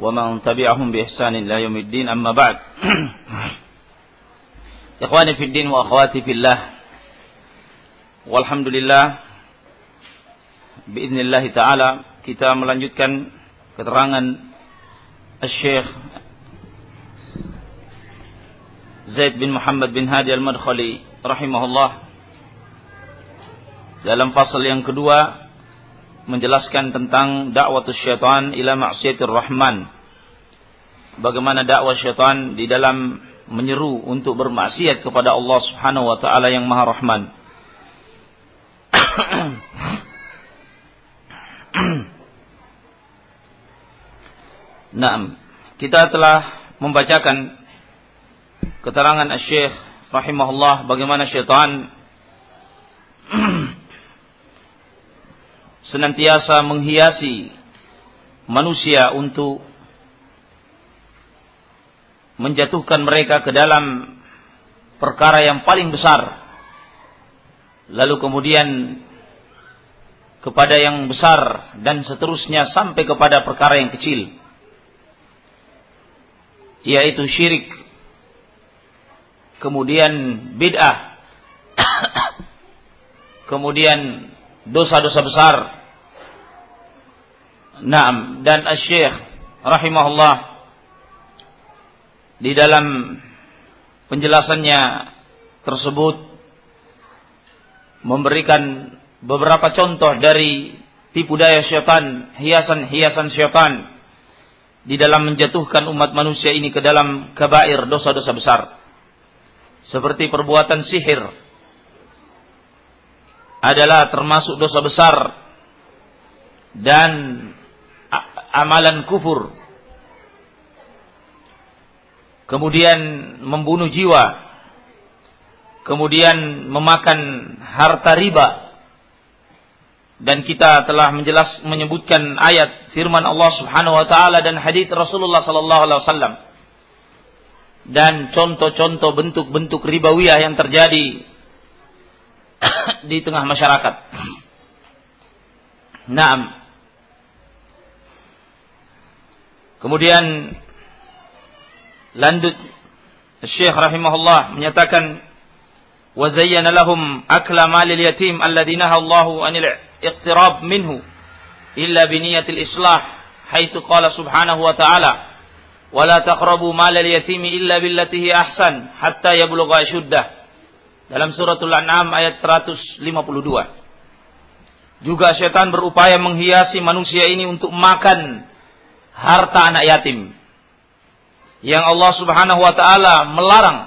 ومن تبعهم بإحسان إلى يوم الدين أما بعد إخواني في الدين وأخواتي في الله والحمد لله بإذن الله تعالى kita melanjutkan keterangan Syekh Zaid bin Muhammad bin Hadi Al-Madkhali rahimahullah dalam fasal yang kedua menjelaskan tentang dakwah syaitan ila maksiatir rahman. Bagaimana dakwah syaitan di dalam menyeru untuk bermaksiat kepada Allah Subhanahu wa taala yang Maha Rahman. Naam, kita telah membacakan keterangan Syekh rahimahullah bagaimana syaitan senantiasa menghiasi manusia untuk menjatuhkan mereka ke dalam perkara yang paling besar. Lalu kemudian kepada yang besar dan seterusnya sampai kepada perkara yang kecil. Yaitu syirik. Kemudian bid'ah. Kemudian dosa-dosa besar. Naam dan Asy-Syaikh rahimahullah di dalam penjelasannya tersebut memberikan beberapa contoh dari tipu daya syaitan, hiasan-hiasan syaitan di dalam menjatuhkan umat manusia ini ke dalam kabair dosa-dosa besar. Seperti perbuatan sihir, adalah termasuk dosa besar dan amalan kufur. Kemudian membunuh jiwa. Kemudian memakan harta riba. Dan kita telah menjelas menyebutkan ayat firman Allah Subhanahu wa taala dan hadis Rasulullah sallallahu alaihi wasallam. Dan contoh-contoh bentuk-bentuk ribawiyah yang terjadi di tengah masyarakat. Naam. Kemudian landut Syekh rahimahullah menyatakan wa zayyana lahum akla malil yatim alladhi naha Allahu anil iqtirab minhu illa bi niyatil islah haitsu qala subhanahu wa ta'ala wa la taqrabu malal yatimi illa billati hi ahsan hatta yablugha ashuddah dalam suratul an'am ayat 152 juga setan berupaya menghiasi manusia ini untuk makan harta anak yatim. Yang Allah Subhanahu wa taala melarang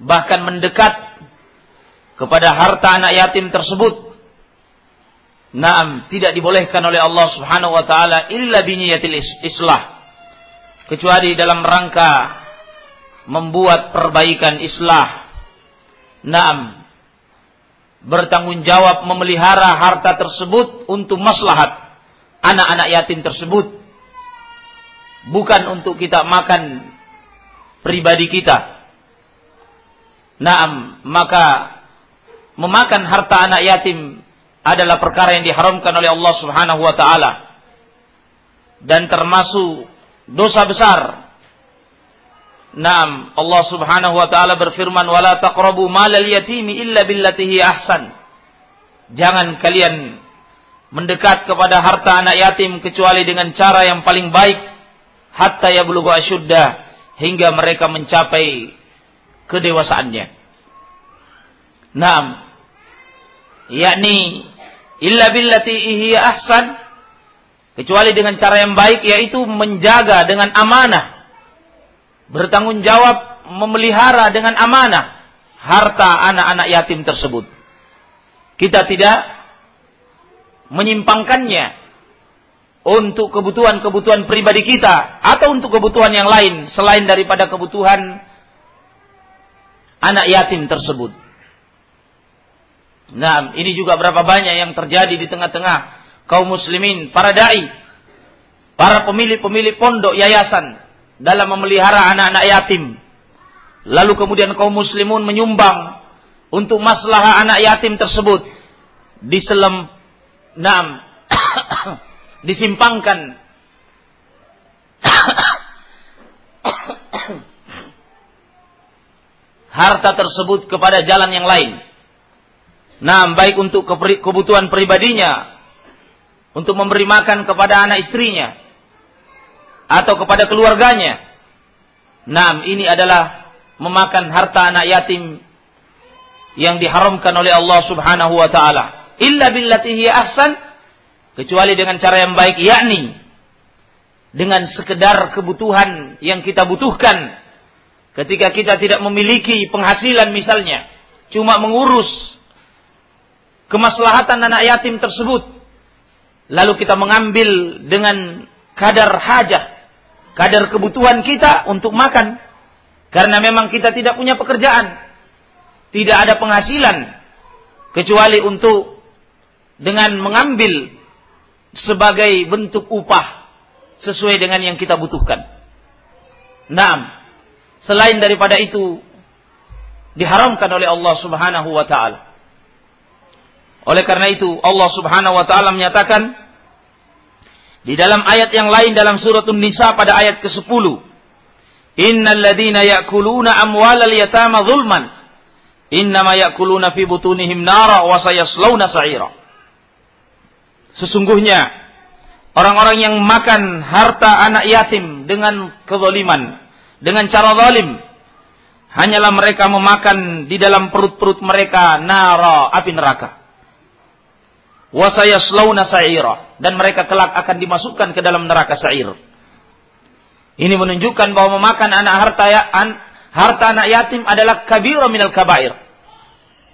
bahkan mendekat kepada harta anak yatim tersebut. Naam, tidak dibolehkan oleh Allah Subhanahu wa taala illa biniyatil islah. Kecuali dalam rangka membuat perbaikan islah Naam. Bertanggung jawab memelihara harta tersebut untuk maslahat anak-anak yatim tersebut. Bukan untuk kita makan pribadi kita. Naam, maka memakan harta anak yatim adalah perkara yang diharamkan oleh Allah Subhanahu wa taala dan termasuk dosa besar Naam, Allah Subhanahu wa taala berfirman, "Wala taqrabu malal yatimi illa billati ahsan." Jangan kalian mendekat kepada harta anak yatim kecuali dengan cara yang paling baik hatta yablughu asyudda hingga mereka mencapai kedewasaannya. Naam. Yakni illa billati hiya ahsan kecuali dengan cara yang baik yaitu menjaga dengan amanah bertanggung jawab memelihara dengan amanah harta anak-anak yatim tersebut. Kita tidak menyimpangkannya untuk kebutuhan-kebutuhan pribadi kita atau untuk kebutuhan yang lain selain daripada kebutuhan anak yatim tersebut. Nah, ini juga berapa banyak yang terjadi di tengah-tengah kaum muslimin, para dai, para pemilik-pemilik pondok yayasan dalam memelihara anak-anak yatim. Lalu kemudian kaum muslimun menyumbang untuk masalah anak yatim tersebut diselam nam disimpangkan. Harta tersebut kepada jalan yang lain. Nah, baik untuk kebutuhan pribadinya, untuk memberi makan kepada anak istrinya, atau kepada keluarganya. Nah, ini adalah memakan harta anak yatim yang diharamkan oleh Allah Subhanahu wa taala. Illa billati ahsan kecuali dengan cara yang baik yakni dengan sekedar kebutuhan yang kita butuhkan. Ketika kita tidak memiliki penghasilan misalnya cuma mengurus kemaslahatan anak yatim tersebut lalu kita mengambil dengan kadar hajat kadar kebutuhan kita untuk makan karena memang kita tidak punya pekerjaan tidak ada penghasilan kecuali untuk dengan mengambil sebagai bentuk upah sesuai dengan yang kita butuhkan. Nah, selain daripada itu diharamkan oleh Allah Subhanahu wa taala. Oleh karena itu Allah Subhanahu wa taala menyatakan di dalam ayat yang lain dalam surat An-Nisa pada ayat ke-10, "Innal ladzina ya'kuluna amwalal yatama zulman, innama ya'kuluna fi butunihim nara wa sayaslawna sa'ira." Sesungguhnya Orang-orang yang makan harta anak yatim dengan kezaliman, dengan cara zalim, hanyalah mereka memakan di dalam perut-perut mereka nara api neraka. Wasayaslawna sa'ira dan mereka kelak akan dimasukkan ke dalam neraka sa'ir. Ini menunjukkan bahwa memakan anak harta ya, an, harta anak yatim adalah kabira minal kabair.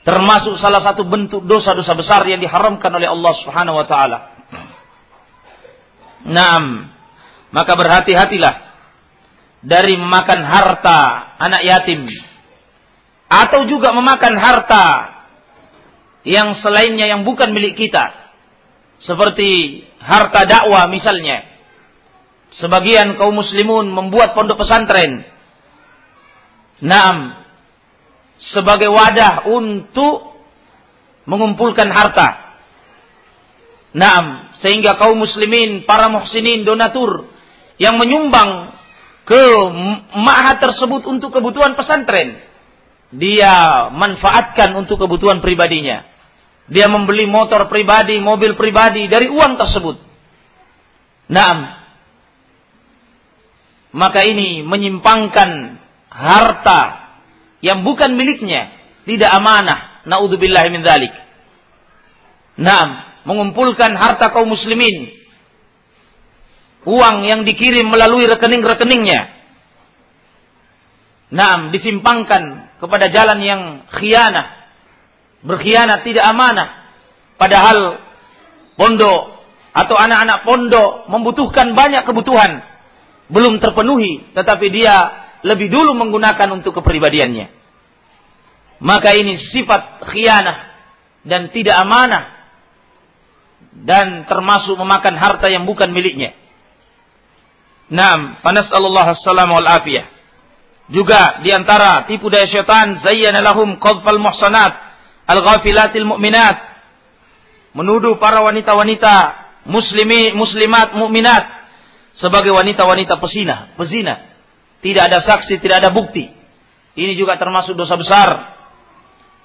Termasuk salah satu bentuk dosa-dosa besar yang diharamkan oleh Allah Subhanahu wa taala. Naam. Maka berhati-hatilah dari memakan harta anak yatim atau juga memakan harta yang selainnya yang bukan milik kita. Seperti harta dakwah misalnya. Sebagian kaum muslimun membuat pondok pesantren. Naam. Sebagai wadah untuk mengumpulkan harta. Naam, sehingga kaum muslimin, para muhsinin, donatur yang menyumbang ke ma'had tersebut untuk kebutuhan pesantren, dia manfaatkan untuk kebutuhan pribadinya. Dia membeli motor pribadi, mobil pribadi dari uang tersebut. Naam. Maka ini menyimpangkan harta yang bukan miliknya, tidak amanah. Naudzubillah min dzalik. Naam mengumpulkan harta kaum muslimin. Uang yang dikirim melalui rekening-rekeningnya. Naam, disimpangkan kepada jalan yang khianah. Berkhianat tidak amanah. Padahal pondok atau anak-anak pondok membutuhkan banyak kebutuhan. Belum terpenuhi, tetapi dia lebih dulu menggunakan untuk kepribadiannya. Maka ini sifat khianah dan tidak amanah dan termasuk memakan harta yang bukan miliknya. Naam, Allah assalamu wal afiyah. Juga di antara tipu daya syaitan zayyana lahum qadfal muhsanat al-ghafilatil mu'minat. Menuduh para wanita-wanita muslimi muslimat mukminat sebagai wanita-wanita pesina, pezina. Tidak ada saksi, tidak ada bukti. Ini juga termasuk dosa besar.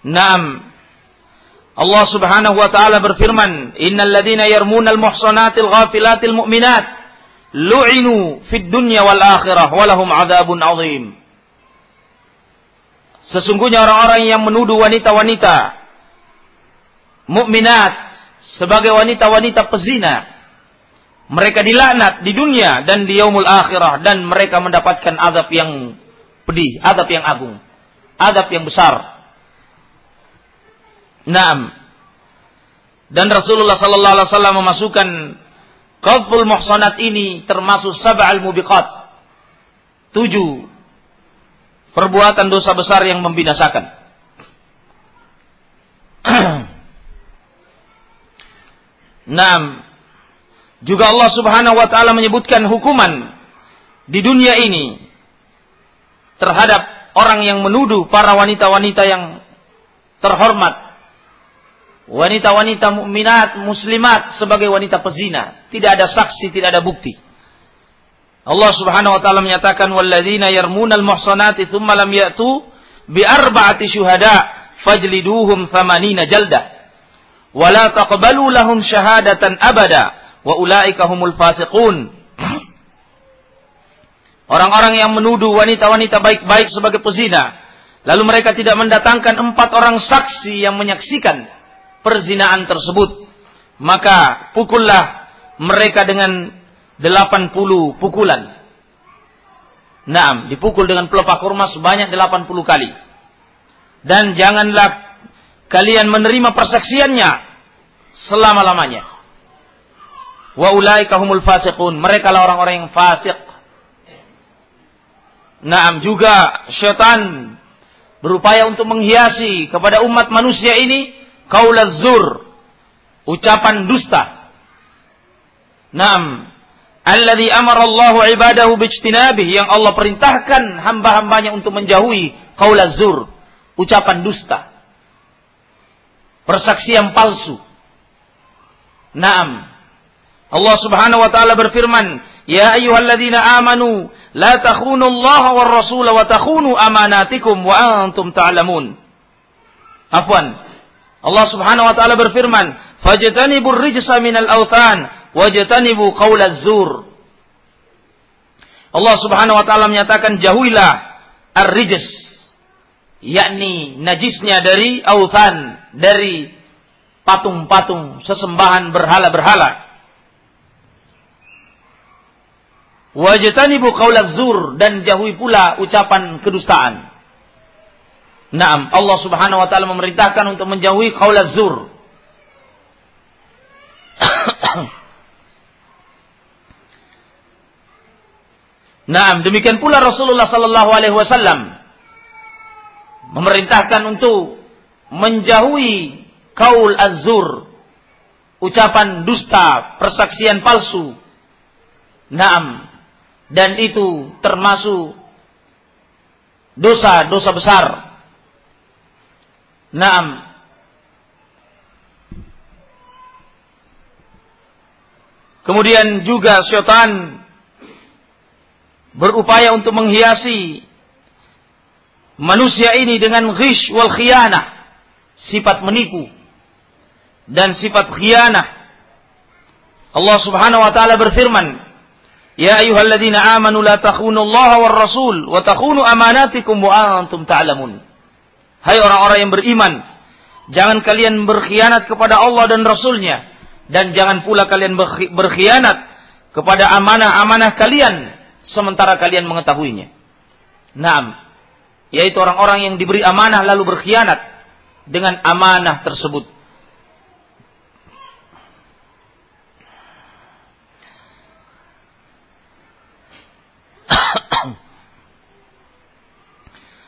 Naam, Allah Subhanahu wa taala berfirman, "Innal ladzina yarmunal muhsanatil ghafilatil mu'minat lu'inu fid dunya wal akhirah wa lahum adzabun adzim." Sesungguhnya orang-orang yang menuduh wanita-wanita mukminat sebagai wanita-wanita pezina, mereka dilaknat di dunia dan di yaumul akhirah dan mereka mendapatkan azab yang pedih, azab yang agung, azab yang besar. Naam. Dan Rasulullah sallallahu alaihi wasallam memasukkan qadful muhsanat ini termasuk sab'al mubiqat. Tujuh perbuatan dosa besar yang membinasakan. Naam. Juga Allah Subhanahu wa taala menyebutkan hukuman di dunia ini terhadap orang yang menuduh para wanita-wanita yang terhormat. Wanita-wanita mukminat muslimat sebagai wanita pezina. Tidak ada saksi tidak ada bukti. Allah Subhanahu wa taala menyatakan walladzina yarmunal muhsanati tsumma lam ya'tu bi arba'ati syuhada fajliduhum thamanina jalda. Wa la taqbalu lahum syahadatan abada wa ulaika humul fasiqun Orang-orang yang menuduh wanita-wanita baik-baik sebagai pezina. Lalu mereka tidak mendatangkan empat orang saksi yang menyaksikan perzinaan tersebut. Maka pukullah mereka dengan delapan puluh pukulan. Naam, dipukul dengan pelepah kurma sebanyak delapan puluh kali. Dan janganlah kalian menerima persaksiannya selama-lamanya. Wa ulaika humul fasiqun. Mereka lah orang-orang yang fasik. Naam juga syaitan berupaya untuk menghiasi kepada umat manusia ini kaulaz zur, ucapan dusta. Naam, alladzi amara Allah ibadahu bijtinabih yang Allah perintahkan hamba-hambanya untuk menjauhi kaulaz zur, ucapan dusta. Persaksian palsu. Naam. Allah Subhanahu wa taala berfirman, "Ya ayyuhalladzina amanu la takhunu Allah war rasul wa takhunu amanatikum wa antum ta'lamun." Afwan. Allah Subhanahu wa taala berfirman, "Fajtanibur rijsa minal authan wajtanibu qaulaz zur." Allah Subhanahu wa taala menyatakan jauhilah ar-rijs yakni najisnya dari authan dari patung-patung sesembahan berhala-berhala Wajtanibu qaulaz zur dan jauhi pula ucapan kedustaan. Naam, Allah Subhanahu wa taala memerintahkan untuk menjauhi qaulaz zur. Naam, demikian pula Rasulullah sallallahu alaihi wasallam memerintahkan untuk menjauhi kaul az-zur, ucapan dusta, persaksian palsu. Naam, dan itu termasuk dosa-dosa besar. Naam. Kemudian juga syaitan berupaya untuk menghiasi manusia ini dengan ghish wal khianah, sifat menipu dan sifat khianah. Allah Subhanahu wa taala berfirman, Ya ayyuhalladzina amanu la takhunu Allah war Rasul wa takhunu amanatikum wa antum ta'lamun. Hai orang-orang yang beriman, jangan kalian berkhianat kepada Allah dan Rasulnya dan jangan pula kalian berkhianat kepada amanah-amanah kalian sementara kalian mengetahuinya. Naam, yaitu orang-orang yang diberi amanah lalu berkhianat dengan amanah tersebut.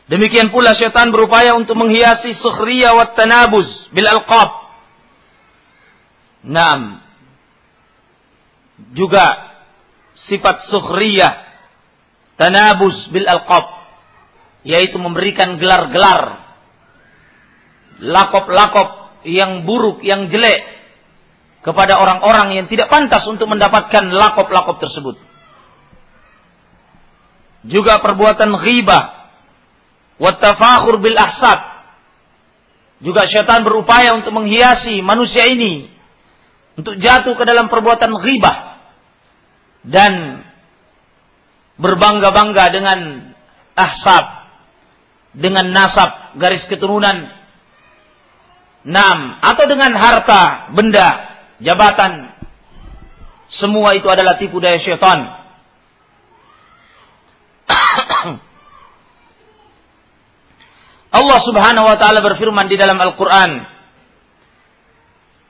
Demikian pula syaitan berupaya untuk menghiasi sukhriya wa tanabuz bil alqab. Naam. Juga sifat sukhriya tanabuz bil alqab yaitu memberikan gelar-gelar lakop-lakop yang buruk, yang jelek kepada orang-orang yang tidak pantas untuk mendapatkan lakop-lakop tersebut. Juga perbuatan ghibah Wattafakhur bil ahsab. Juga syaitan berupaya untuk menghiasi manusia ini. Untuk jatuh ke dalam perbuatan ghibah. Dan berbangga-bangga dengan ahsab. Dengan nasab garis keturunan. Enam atau dengan harta benda jabatan. Semua itu adalah tipu daya syaitan Allah Subhanahu wa taala berfirman di dalam Al-Qur'an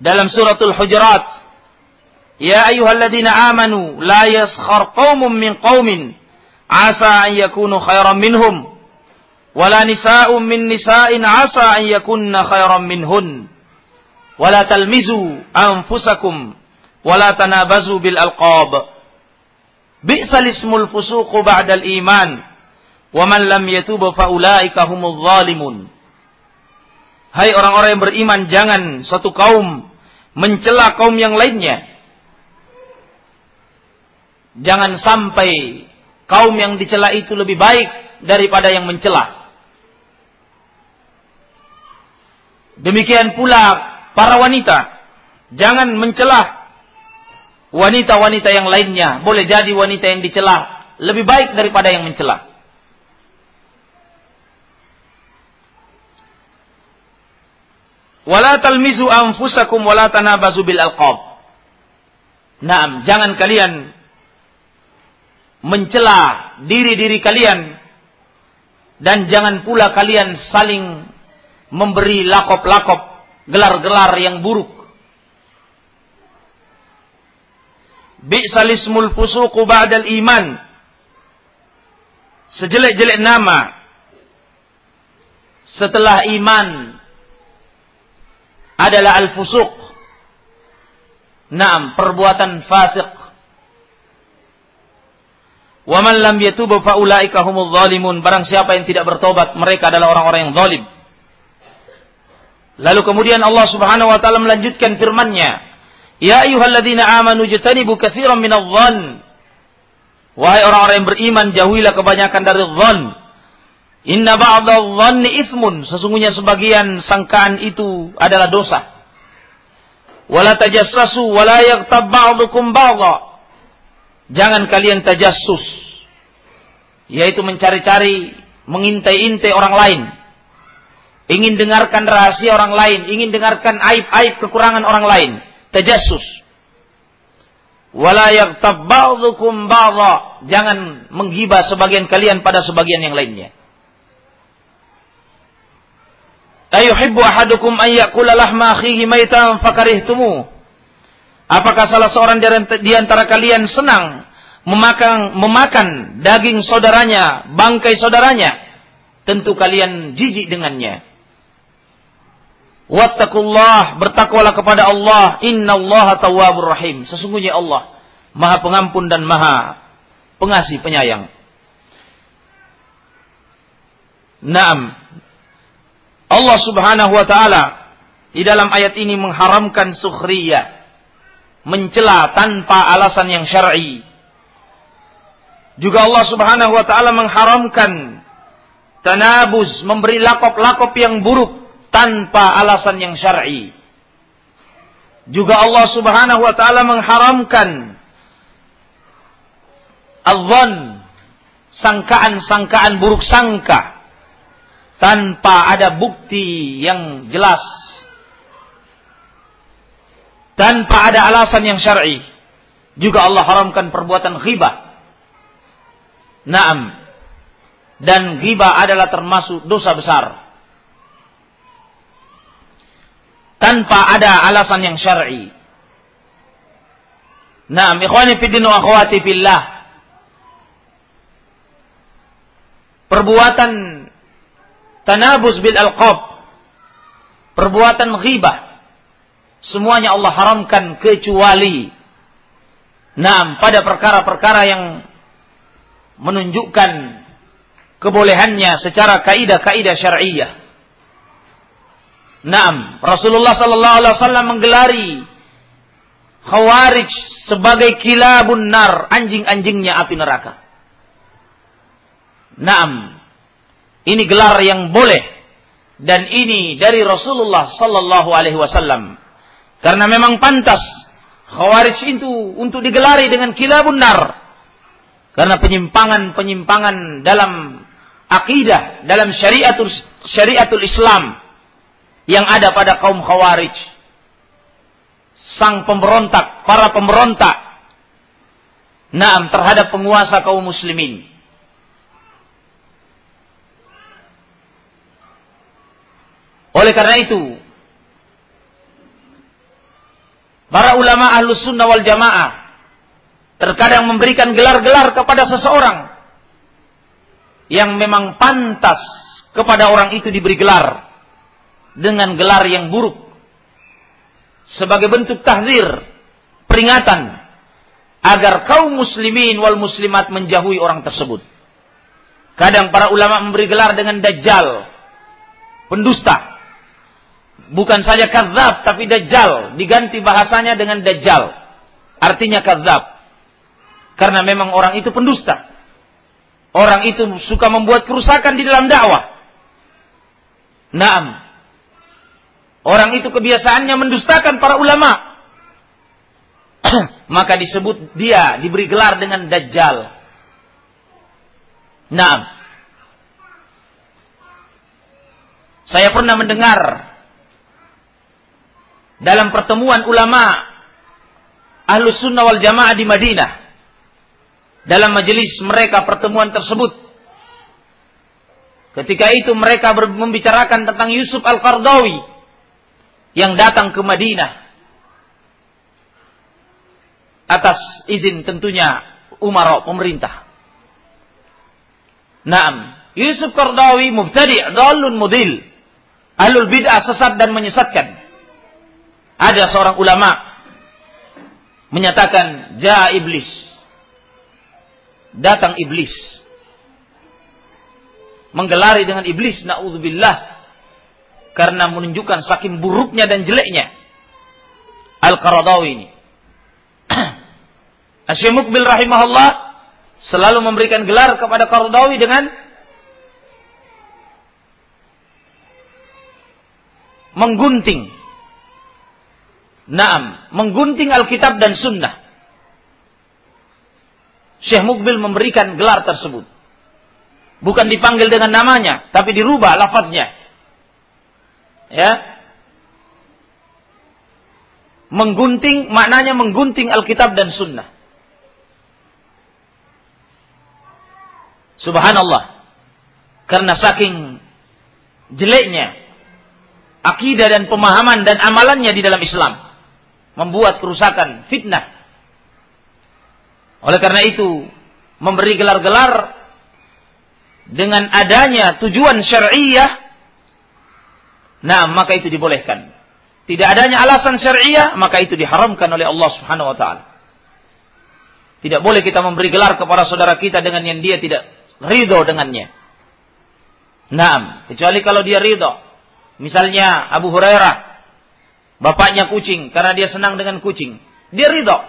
dalam suratul Hujurat Ya ayyuhalladzina amanu la yaskhar qaumun min qaumin asa an yakunu khairan minhum wala nisa'un min nisa'in asa an yakunna khairan minhun wala talmizu anfusakum wala tanabazu bil alqab bi'sal ismul fusuqu ba'dal iman Wa man lam yatub humul zalimun. Hai orang-orang yang beriman, jangan satu kaum mencela kaum yang lainnya. Jangan sampai kaum yang dicela itu lebih baik daripada yang mencela. Demikian pula para wanita. Jangan mencelah wanita-wanita yang lainnya. Boleh jadi wanita yang dicela lebih baik daripada yang mencela. Wala talmizu anfusakum wala tanabazu bil alqab. Naam, jangan kalian mencela diri-diri kalian dan jangan pula kalian saling memberi lakop-lakop gelar-gelar yang buruk. Bi'salismul fusuqu ba'dal iman. Sejelek-jelek nama setelah iman adalah al-fusuq. Naam, perbuatan fasik. Wa man lam yatub fa ulaika humul zalimun. Barang siapa yang tidak bertobat, mereka adalah orang-orang yang zalim. Lalu kemudian Allah Subhanahu wa taala melanjutkan firman-Nya, "Ya ayyuhalladzina amanu jtanibu katsiran minadh-dhann." Wahai orang-orang yang beriman, jauhilah kebanyakan dari dhann. Inna ba'da dhanni ismun. Sesungguhnya sebagian sangkaan itu adalah dosa. Wala tajassasu wala yaghtab ba'dukum ba'dha. Jangan kalian tajassus. Yaitu mencari-cari, mengintai-intai orang lain. Ingin dengarkan rahasia orang lain, ingin dengarkan aib-aib kekurangan orang lain. Tajassus. Wala yaghtab ba'dukum ba'dha. Jangan menghibah sebagian kalian pada sebagian yang lainnya. Ayuhibbu ahadukum an yakula lahma akhihi maitan fakarihtumu. Apakah salah seorang di antara kalian senang memakan memakan daging saudaranya, bangkai saudaranya? Tentu kalian jijik dengannya. Wattaqullah, bertakwalah kepada Allah, innallaha tawwabur rahim. Sesungguhnya Allah Maha Pengampun dan Maha Pengasih Penyayang. Naam, Allah Subhanahu wa taala di dalam ayat ini mengharamkan sukhriyah, mencela tanpa alasan yang syar'i. Juga Allah Subhanahu wa taala mengharamkan tanabuz, memberi lakop-lakop yang buruk tanpa alasan yang syar'i. Juga Allah Subhanahu wa taala mengharamkan adzan, sangkaan-sangkaan buruk sangka tanpa ada bukti yang jelas. Tanpa ada alasan yang syar'i. Juga Allah haramkan perbuatan ghibah. Naam. Dan ghibah adalah termasuk dosa besar. Tanpa ada alasan yang syar'i. Naam. Ikhwani fiddin wa akhwati fillah. Perbuatan tanabus bil alqab, perbuatan ghibah, semuanya Allah haramkan kecuali Nah, pada perkara-perkara yang menunjukkan kebolehannya secara kaidah-kaidah syar'iyyah. Naam, Rasulullah sallallahu alaihi wasallam menggelari Khawarij sebagai kilabun nar, anjing-anjingnya api neraka. Naam, ini gelar yang boleh dan ini dari Rasulullah sallallahu alaihi wasallam. Karena memang pantas Khawarij itu untuk digelari dengan kilabun nar. Karena penyimpangan-penyimpangan dalam akidah, dalam syariatul syariatul Islam yang ada pada kaum Khawarij. Sang pemberontak, para pemberontak. Naam terhadap penguasa kaum muslimin. Oleh karena itu, para ulama ahlus sunnah wal jamaah terkadang memberikan gelar-gelar kepada seseorang yang memang pantas kepada orang itu diberi gelar dengan gelar yang buruk sebagai bentuk tahzir peringatan agar kaum muslimin wal muslimat menjauhi orang tersebut. Kadang para ulama memberi gelar dengan dajjal, pendusta, bukan saja kadzab tapi dajjal. Diganti bahasanya dengan dajjal. Artinya kadzab. Karena memang orang itu pendusta. Orang itu suka membuat kerusakan di dalam dakwah. Naam. Orang itu kebiasaannya mendustakan para ulama, maka disebut dia diberi gelar dengan dajjal. Nah, saya pernah mendengar dalam pertemuan ulama Ahlus Sunnah wal Jamaah di Madinah dalam majelis mereka pertemuan tersebut ketika itu mereka membicarakan tentang Yusuf Al-Qardawi yang datang ke Madinah atas izin tentunya Umar pemerintah. Naam, Yusuf Qardawi mubtadi' dhalun mudil. Ahlul bid'ah sesat dan menyesatkan. Ada seorang ulama menyatakan ja iblis. Datang iblis. Menggelari dengan iblis naudzubillah karena menunjukkan saking buruknya dan jeleknya Al-Qaradawi ini. Asyik Mukbil rahimahullah selalu memberikan gelar kepada Qaradawi dengan menggunting. Naam, menggunting Alkitab dan Sunnah. Syekh Mukbil memberikan gelar tersebut. Bukan dipanggil dengan namanya, tapi dirubah lafadznya. Ya, Menggunting maknanya menggunting Alkitab dan Sunnah. Subhanallah. Karena saking jeleknya akidah dan pemahaman dan amalannya di dalam Islam membuat kerusakan, fitnah. Oleh karena itu, memberi gelar-gelar dengan adanya tujuan syariah, nah maka itu dibolehkan tidak adanya alasan syariah, maka itu diharamkan oleh Allah Subhanahu wa taala. Tidak boleh kita memberi gelar kepada saudara kita dengan yang dia tidak ridho dengannya. Naam, kecuali kalau dia ridho. Misalnya Abu Hurairah, bapaknya kucing karena dia senang dengan kucing. Dia ridho.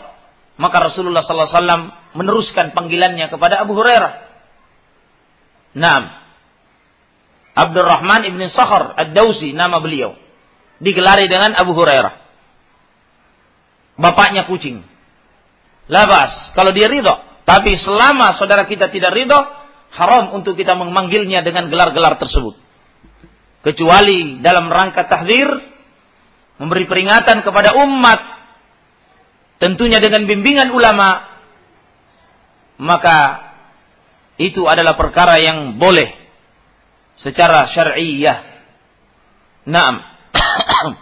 Maka Rasulullah sallallahu alaihi wasallam meneruskan panggilannya kepada Abu Hurairah. Naam. Abdurrahman ibn Sakhar Ad-Dausi nama beliau digelari dengan Abu Hurairah. Bapaknya kucing. Labas, kalau dia ridho. Tapi selama saudara kita tidak ridho, haram untuk kita memanggilnya dengan gelar-gelar tersebut. Kecuali dalam rangka tahdir, memberi peringatan kepada umat, tentunya dengan bimbingan ulama, maka itu adalah perkara yang boleh secara syar'iyah. Naam.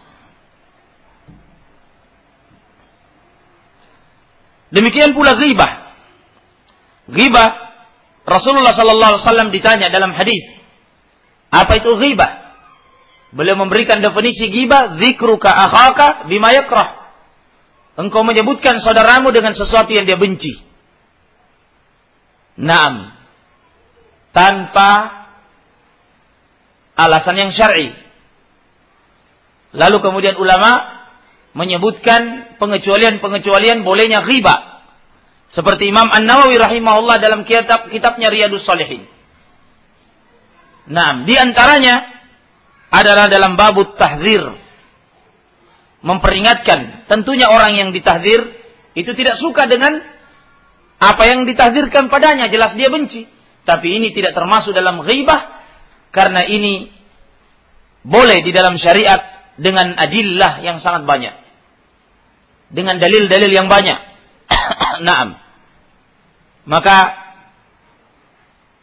Demikian pula ghibah. Ghibah Rasulullah sallallahu alaihi wasallam ditanya dalam hadis, apa itu ghibah? Beliau memberikan definisi ghibah, dzikruka akhaka bima yakrah. Engkau menyebutkan saudaramu dengan sesuatu yang dia benci. Naam. Tanpa alasan yang syar'i. Lalu kemudian ulama menyebutkan pengecualian-pengecualian bolehnya riba. Seperti Imam An-Nawawi rahimahullah dalam kitab kitabnya Riyadus Salihin. Nah, di antaranya adalah dalam babut tahzir. Memperingatkan, tentunya orang yang ditahzir itu tidak suka dengan apa yang ditahzirkan padanya, jelas dia benci. Tapi ini tidak termasuk dalam ghibah karena ini boleh di dalam syariat dengan adillah yang sangat banyak. Dengan dalil-dalil yang banyak. Naam. Maka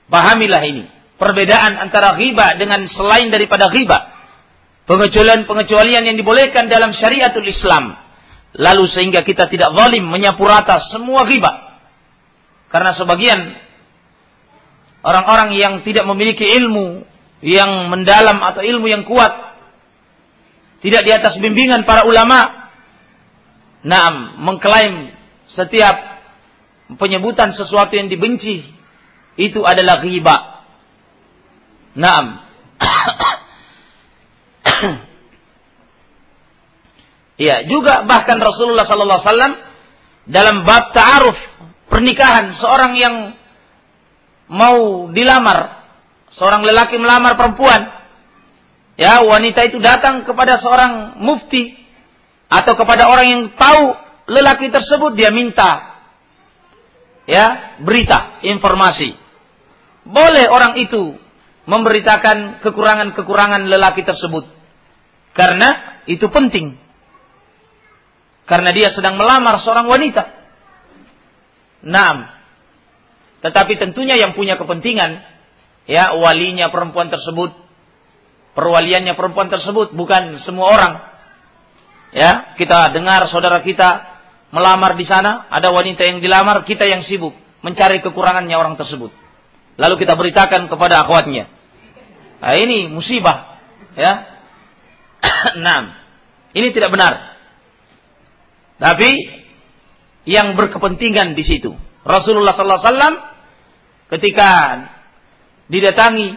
pahamilah ini. Perbedaan antara riba dengan selain daripada riba. Pengecualian-pengecualian yang dibolehkan dalam syariatul Islam. Lalu sehingga kita tidak zalim menyapu rata semua riba. Karena sebagian orang-orang yang tidak memiliki ilmu yang mendalam atau ilmu yang kuat tidak di atas bimbingan para ulama. Naam, mengklaim setiap penyebutan sesuatu yang dibenci itu adalah riba. Naam. Ya, juga bahkan Rasulullah sallallahu alaihi wasallam dalam bab ta'aruf pernikahan seorang yang mau dilamar, seorang lelaki melamar perempuan, ya wanita itu datang kepada seorang mufti atau kepada orang yang tahu lelaki tersebut dia minta ya berita informasi boleh orang itu memberitakan kekurangan-kekurangan lelaki tersebut karena itu penting karena dia sedang melamar seorang wanita. Nah, tetapi tentunya yang punya kepentingan, ya walinya perempuan tersebut, perwaliannya perempuan tersebut, bukan semua orang. Ya, kita dengar saudara kita melamar di sana, ada wanita yang dilamar, kita yang sibuk mencari kekurangannya orang tersebut. Lalu kita beritakan kepada akhwatnya. Nah, ini musibah, ya. Enam. Ini tidak benar. Tapi yang berkepentingan di situ. Rasulullah sallallahu alaihi wasallam ketika didatangi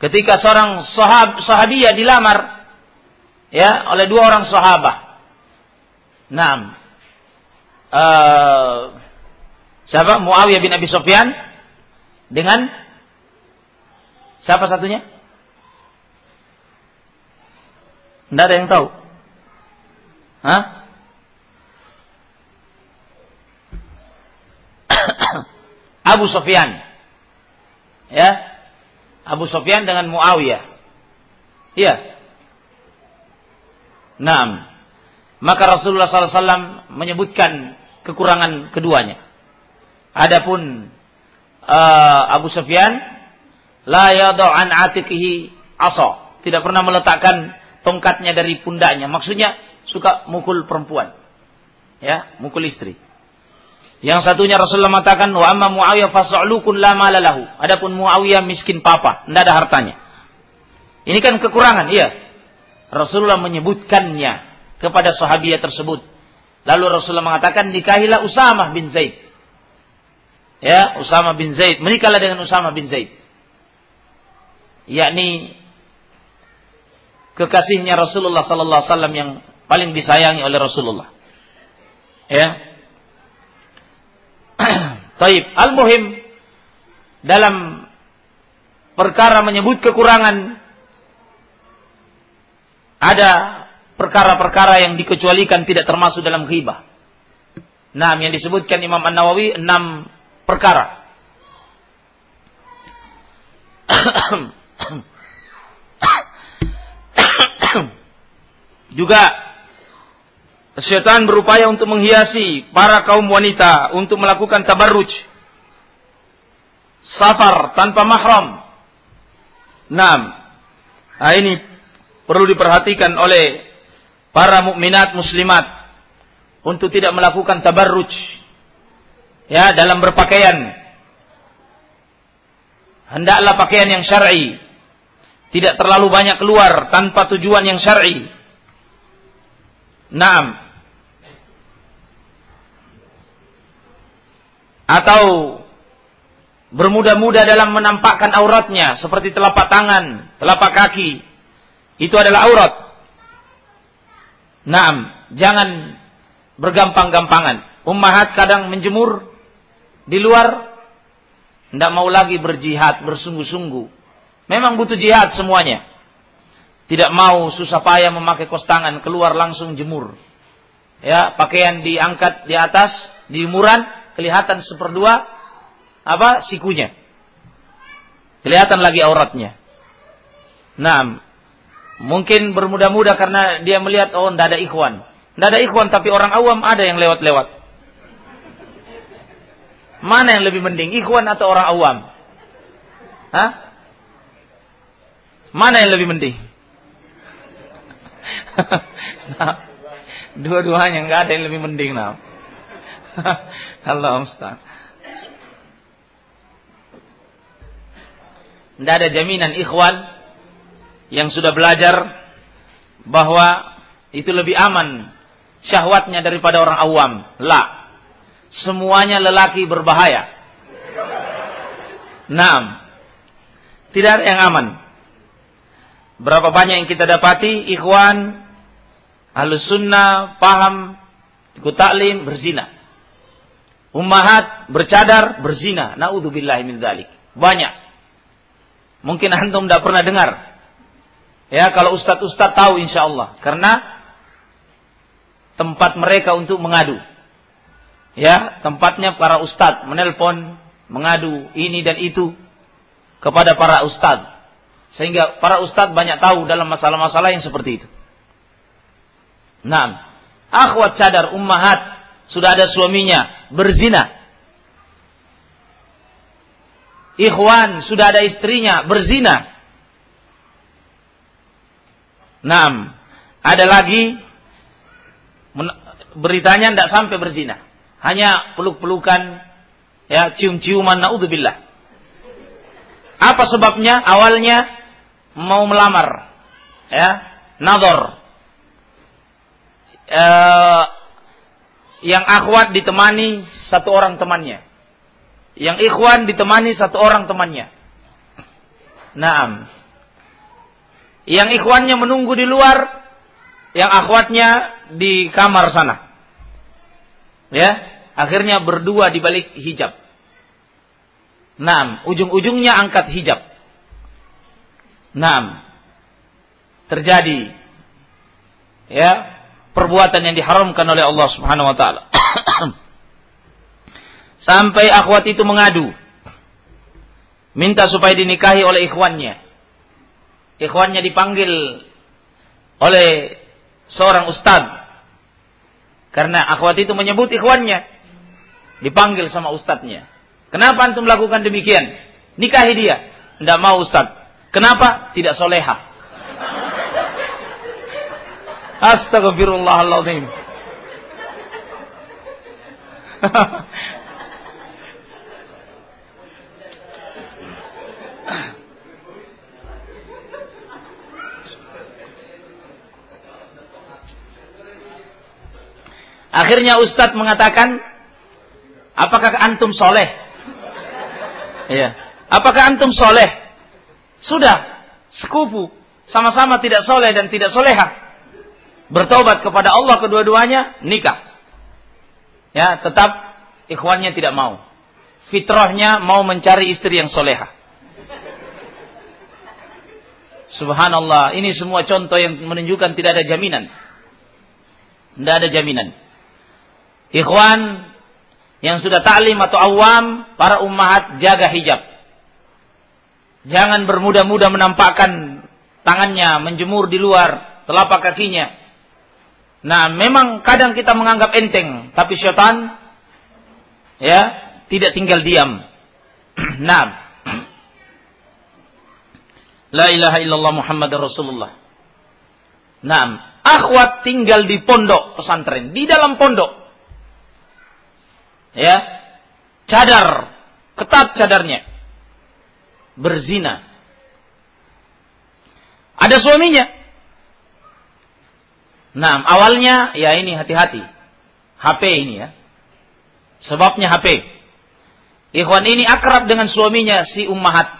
ketika seorang sahab sahabiyah dilamar ya oleh dua orang sahabat. Naam. Uh, siapa? Muawiyah bin Abi Sufyan dengan siapa satunya? Tidak ada yang tahu. Hah? Abu Sofyan. Ya. Abu Sofyan dengan Muawiyah. Iya. Naam. Maka Rasulullah SAW menyebutkan kekurangan keduanya. Adapun uh, Abu Sufyan la an atikihi asa, tidak pernah meletakkan tongkatnya dari pundaknya. Maksudnya suka mukul perempuan. Ya, mukul istri. Yang satunya Rasulullah mengatakan wa amma Muawiyah fas'alukun la malalahu. Adapun Muawiyah miskin papa, tidak ada hartanya. Ini kan kekurangan, iya. Rasulullah menyebutkannya kepada sahabiah tersebut. Lalu Rasulullah mengatakan nikahilah Usamah bin Zaid. Ya, Usamah bin Zaid. Menikahlah dengan Usamah bin Zaid. Yakni kekasihnya Rasulullah sallallahu alaihi wasallam yang paling disayangi oleh Rasulullah. Ya. Taib, al-muhim dalam perkara menyebut kekurangan ada perkara-perkara yang dikecualikan tidak termasuk dalam ghibah. Nah, yang disebutkan Imam An-Nawawi enam perkara. Juga setan berupaya untuk menghiasi para kaum wanita untuk melakukan tabarruj. Safar tanpa mahram. Enam. Nah, ini perlu diperhatikan oleh para mukminat muslimat untuk tidak melakukan tabarruj ya dalam berpakaian hendaklah pakaian yang syar'i tidak terlalu banyak keluar tanpa tujuan yang syar'i Naam. Atau bermudah-mudah dalam menampakkan auratnya seperti telapak tangan, telapak kaki. Itu adalah aurat. Naam, jangan bergampang-gampangan. Ummahat kadang menjemur di luar tidak mau lagi berjihad bersungguh-sungguh. Memang butuh jihad semuanya. Tidak mau susah payah memakai kos tangan, keluar langsung jemur. Ya, pakaian diangkat di atas, di muran, kelihatan seperdua apa sikunya. Kelihatan lagi auratnya. Nah, mungkin bermudah-mudah karena dia melihat oh tidak ada ikhwan. Tidak ada ikhwan tapi orang awam ada yang lewat-lewat. Mana yang lebih mending, ikhwan atau orang awam? Hah? Mana yang lebih mending? nah, dua-duanya nggak ada yang lebih mending nah. Allah Ustaz. Tidak ada jaminan ikhwan yang sudah belajar bahwa itu lebih aman syahwatnya daripada orang awam. La. Semuanya lelaki berbahaya. Enam. Tidak ada yang aman. Berapa banyak yang kita dapati ikhwan Ahlus sunnah paham ikut taklim berzina. Ummahat bercadar berzina. Naudzubillah min dzalik. Banyak. Mungkin antum tidak pernah dengar. Ya, kalau ustadz-ustadz tahu insya Allah. Karena tempat mereka untuk mengadu. Ya, tempatnya para ustadz menelpon, mengadu ini dan itu kepada para ustadz. Sehingga para ustadz banyak tahu dalam masalah-masalah yang seperti itu. Nah, akhwat sadar ummahat sudah ada suaminya berzina. Ikhwan sudah ada istrinya berzina. Nah, ada lagi beritanya tidak sampai berzina. Hanya peluk-pelukan, ya cium-ciuman, naudzubillah. Apa sebabnya? Awalnya mau melamar, ya, nador. E, yang akhwat ditemani satu orang temannya. Yang ikhwan ditemani satu orang temannya. Naam. Yang ikhwannya menunggu di luar, yang akhwatnya di kamar sana. Ya, akhirnya berdua di balik hijab. Naam, ujung-ujungnya angkat hijab. Naam. Terjadi ya, perbuatan yang diharamkan oleh Allah Subhanahu wa taala. Sampai akhwat itu mengadu. Minta supaya dinikahi oleh ikhwannya. Ikhwannya dipanggil oleh seorang ustad. Karena akhwat itu menyebut ikhwannya. Dipanggil sama ustadnya. Kenapa antum melakukan demikian? Nikahi dia. Tidak mau ustad. Kenapa? Tidak soleha. Astagfirullahaladzim. Akhirnya Ustadz mengatakan, apakah antum soleh? Iya. Apakah antum soleh? Sudah, sekufu. Sama-sama tidak soleh dan tidak soleha. Bertobat kepada Allah kedua-duanya, nikah. Ya, tetap ikhwannya tidak mau. Fitrahnya mau mencari istri yang soleha. Subhanallah, ini semua contoh yang menunjukkan tidak ada jaminan. Tidak ada jaminan. Ikhwan yang sudah taklim atau awam, para ummahat jaga hijab. Jangan bermudah-mudah menampakkan tangannya menjemur di luar telapak kakinya. Nah, memang kadang kita menganggap enteng, tapi syaitan ya tidak tinggal diam. nah, La ilaha illallah Muhammad Rasulullah. Nah, akhwat tinggal di pondok pesantren, di dalam pondok ya. Cadar. Ketat cadarnya. Berzina. Ada suaminya. Nah awalnya ya ini hati-hati. HP ini ya. Sebabnya HP Ikhwan ini akrab dengan suaminya si ummahat.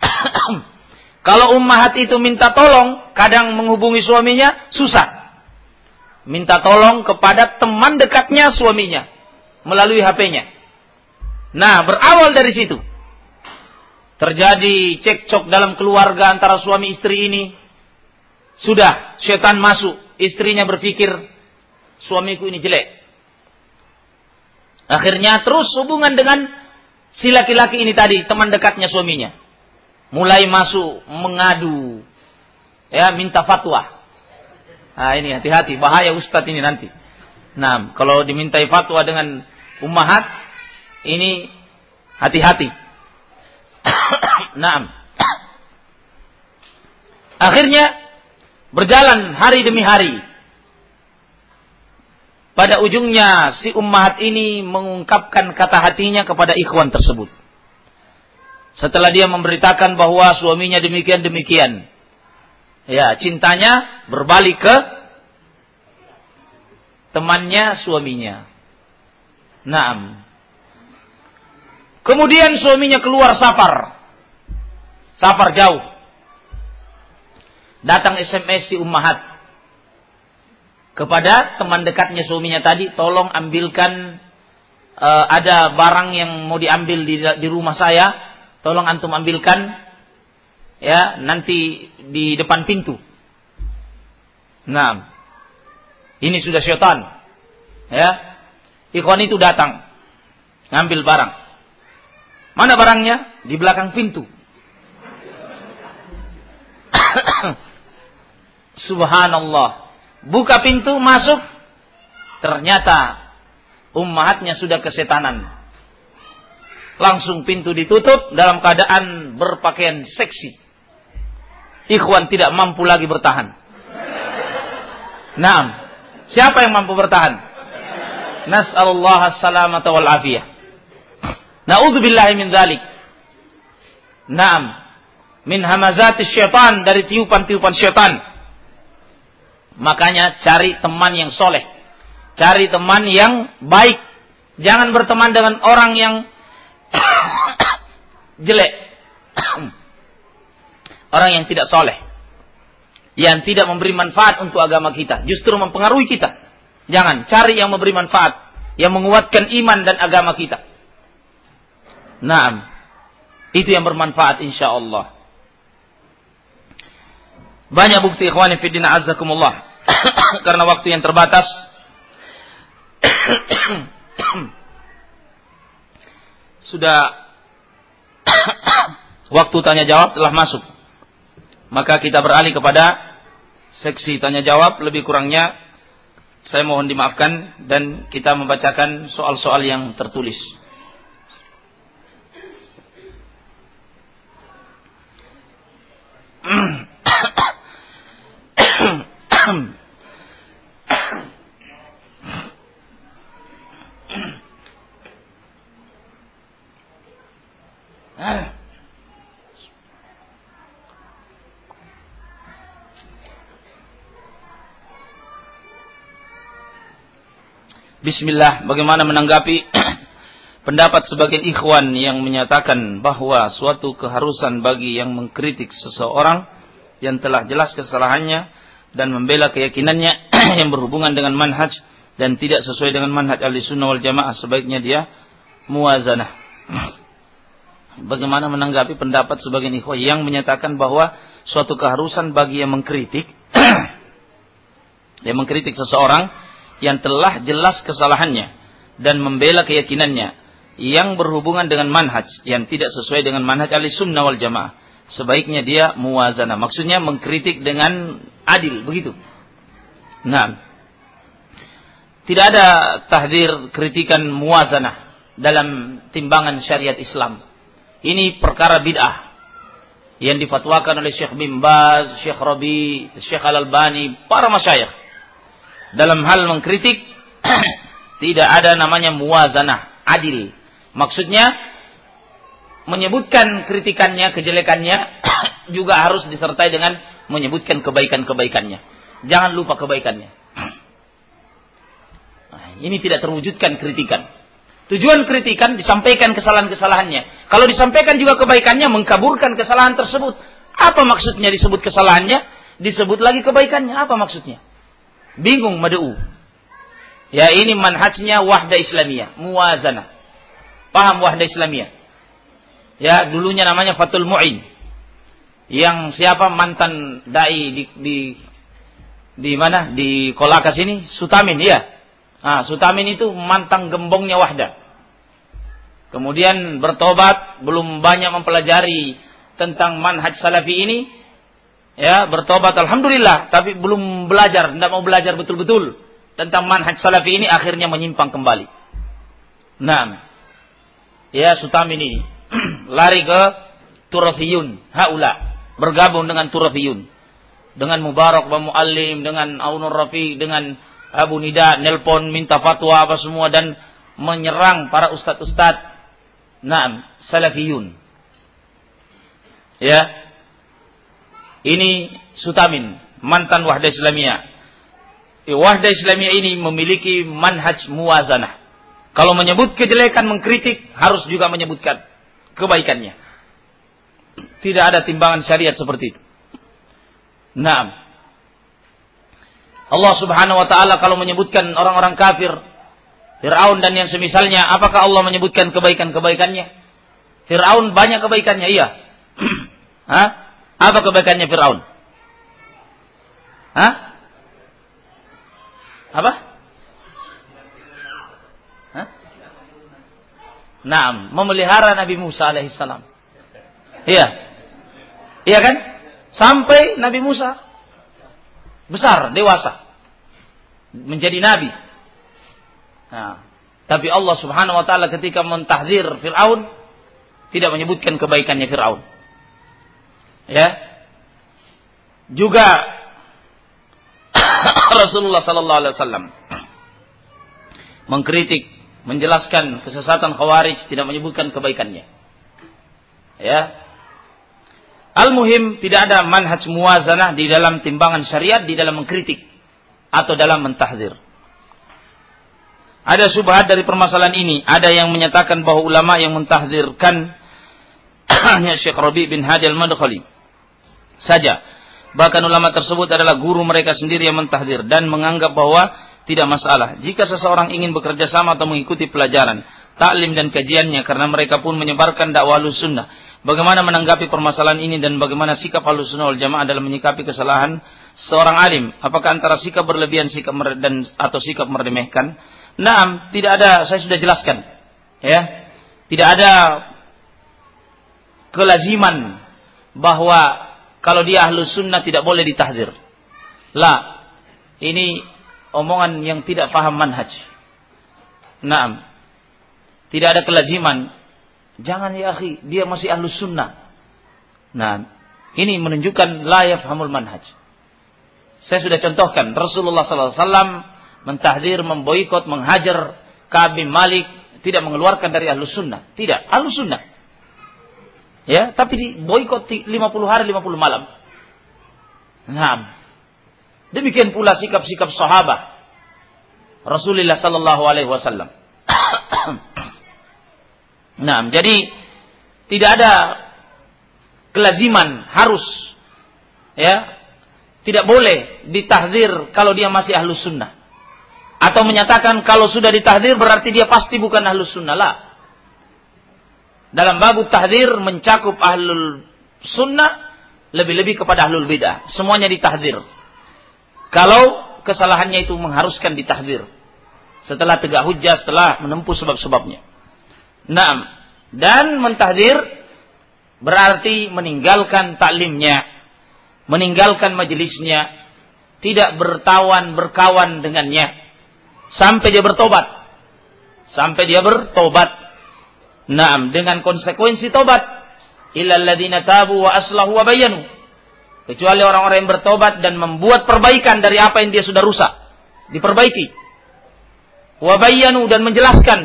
Kalau ummahat itu minta tolong kadang menghubungi suaminya susah minta tolong kepada teman dekatnya suaminya melalui HP-nya. Nah, berawal dari situ. Terjadi cekcok dalam keluarga antara suami istri ini. Sudah, setan masuk. Istrinya berpikir, suamiku ini jelek. Akhirnya terus hubungan dengan si laki-laki ini tadi, teman dekatnya suaminya. Mulai masuk mengadu. Ya, minta fatwa. Nah ini hati-hati, bahaya ustadz ini nanti. Nah, kalau dimintai fatwa dengan ummahat, ini hati-hati. nah, akhirnya berjalan hari demi hari. Pada ujungnya si ummahat ini mengungkapkan kata hatinya kepada ikhwan tersebut. Setelah dia memberitakan bahwa suaminya demikian-demikian ya cintanya berbalik ke temannya suaminya. Naam. Kemudian suaminya keluar safar. Safar jauh. Datang SMS si ummahat. Kepada teman dekatnya suaminya tadi, tolong ambilkan uh, ada barang yang mau diambil di, di rumah saya, Tolong antum ambilkan ya nanti di depan pintu. Nah, ini sudah syaitan. Ya, ikhwan itu datang ngambil barang. Mana barangnya? Di belakang pintu. Subhanallah. Buka pintu masuk. Ternyata ummahatnya sudah kesetanan. Langsung pintu ditutup dalam keadaan berpakaian seksi. Ikhwan tidak mampu lagi bertahan. Nah, siapa yang mampu bertahan? Nas'alullah as-salamata wal afiyah. Na'udzubillahi min dzalik. Naam. Min hamazati syaitan dari tiupan-tiupan syaitan. Makanya cari teman yang soleh. Cari teman yang baik. Jangan berteman dengan orang yang jelek. Orang yang tidak soleh. Yang tidak memberi manfaat untuk agama kita. Justru mempengaruhi kita. Jangan. Cari yang memberi manfaat. Yang menguatkan iman dan agama kita. Nah, itu yang bermanfaat insya Allah. Banyak bukti ikhwani fiddina azzakumullah. Karena waktu yang terbatas. Sudah waktu tanya jawab telah masuk. Maka kita beralih kepada seksi tanya jawab lebih kurangnya saya mohon dimaafkan dan kita membacakan soal-soal yang tertulis. Bismillah, bagaimana menanggapi pendapat sebagian ikhwan yang menyatakan bahwa suatu keharusan bagi yang mengkritik seseorang yang telah jelas kesalahannya dan membela keyakinannya yang berhubungan dengan manhaj dan tidak sesuai dengan manhaj ahli sunnah wal jamaah sebaiknya dia muazanah. Bagaimana menanggapi pendapat sebagian ikhwan yang menyatakan bahwa suatu keharusan bagi yang mengkritik yang mengkritik seseorang yang telah jelas kesalahannya dan membela keyakinannya yang berhubungan dengan manhaj yang tidak sesuai dengan manhaj ahli sunnah wal jamaah. Sebaiknya dia muwazana. Maksudnya mengkritik dengan adil. Begitu. Nah. Tidak ada tahdir kritikan muwazana dalam timbangan syariat Islam. Ini perkara bid'ah yang difatwakan oleh Syekh bin Syekh Rabi, Syekh Al-Albani, para masyayikh dalam hal mengkritik tidak ada namanya muwazanah, adil. Maksudnya menyebutkan kritikannya, kejelekannya juga harus disertai dengan menyebutkan kebaikan-kebaikannya. Jangan lupa kebaikannya. Nah, ini tidak terwujudkan kritikan. Tujuan kritikan disampaikan kesalahan-kesalahannya. Kalau disampaikan juga kebaikannya, mengkaburkan kesalahan tersebut. Apa maksudnya disebut kesalahannya? Disebut lagi kebaikannya. Apa maksudnya? Bingung mad'u. Ya ini manhajnya wahda Islamiyah, muwazana. Paham wahda Islamiyah? Ya, dulunya namanya Fatul Mu'in. Yang siapa mantan dai di di di mana? Di Kolakas ini Sutamin, ya. Ah, Sutamin itu mantan gembongnya wahda. Kemudian bertobat, belum banyak mempelajari tentang manhaj salafi ini, ya bertobat alhamdulillah. Tapi belum belajar tidak mau belajar betul-betul tentang manhaj salafi ini akhirnya menyimpang kembali. Nah ya Sutamin ini lari ke Turafiyun haula. Bergabung dengan Turafiyun. Dengan Mubarak wa Muallim dengan Aunur Rafi dengan Abu Nida nelpon minta fatwa apa semua dan menyerang para ustad-ustad nah salafiyun. Ya ini Sutamin, mantan Wahda Islamiyah. Wahda Islamiyah ini memiliki manhaj muwazanah. Kalau menyebut kejelekan, mengkritik, harus juga menyebutkan kebaikannya. Tidak ada timbangan syariat seperti itu. Nah, Allah Subhanahu wa taala kalau menyebutkan orang-orang kafir, Firaun dan yang semisalnya, apakah Allah menyebutkan kebaikan-kebaikannya? Fir'aun banyak kebaikannya, iya. Hah? Apa kebaikannya Fir'aun? Hah? Apa? Hah? Nah, memelihara Nabi Musa alaihissalam. Iya. Iya kan? Sampai Nabi Musa besar, dewasa. Menjadi nabi. Nah, tapi Allah Subhanahu wa taala ketika mentahdir Firaun tidak menyebutkan kebaikannya Firaun. Ya. Juga Rasulullah sallallahu alaihi wasallam mengkritik, menjelaskan kesesatan Khawarij tidak menyebutkan kebaikannya. Ya. Al-muhim tidak ada manhaj muwazanah di dalam timbangan syariat di dalam mengkritik atau dalam mentahdir. Ada subhat dari permasalahan ini. Ada yang menyatakan bahwa ulama yang mentahdirkan hanya Syekh Rabi bin Hadi al-Madkhali saja. Bahkan ulama tersebut adalah guru mereka sendiri yang mentahdir dan menganggap bahwa tidak masalah. Jika seseorang ingin bekerja sama atau mengikuti pelajaran, taklim dan kajiannya karena mereka pun menyebarkan dakwah sunnah. Bagaimana menanggapi permasalahan ini dan bagaimana sikap sunnah wal jamaah dalam menyikapi kesalahan seorang alim? Apakah antara sikap berlebihan sikap dan atau sikap meremehkan? Nah, tidak ada, saya sudah jelaskan. Ya. Tidak ada kelaziman bahwa kalau dia ahlu sunnah tidak boleh ditahdir. La, ini omongan yang tidak paham manhaj. Naam. Tidak ada kelaziman. Jangan ya akhi, dia masih ahlu sunnah. Nah, ini menunjukkan la yafhamul manhaj. Saya sudah contohkan Rasulullah SAW mentahdir, memboikot, menghajar Kabim Malik, tidak mengeluarkan dari ahlu sunnah. Tidak, ahlu sunnah. Ya, tapi di boikot 50 hari 50 malam. Nah, demikian pula sikap-sikap sahabat Rasulullah sallallahu alaihi wasallam. nah, jadi tidak ada kelaziman harus ya tidak boleh ditahdir kalau dia masih ahlus sunnah atau menyatakan kalau sudah ditahdir berarti dia pasti bukan ahlus sunnah lah dalam babu tahdir mencakup ahlul sunnah lebih-lebih kepada ahlul bidah. Semuanya ditahdir. Kalau kesalahannya itu mengharuskan ditahdir. Setelah tegak hujah, setelah menempuh sebab-sebabnya. Nah, dan mentahdir berarti meninggalkan taklimnya, meninggalkan majelisnya, tidak bertawan, berkawan dengannya, sampai dia bertobat. Sampai dia bertobat. Naam, dengan konsekuensi tobat. Illal ladzina tabu wa aslahu wa bayyanu. Kecuali orang-orang yang bertobat dan membuat perbaikan dari apa yang dia sudah rusak. Diperbaiki. Wa bayyanu dan menjelaskan,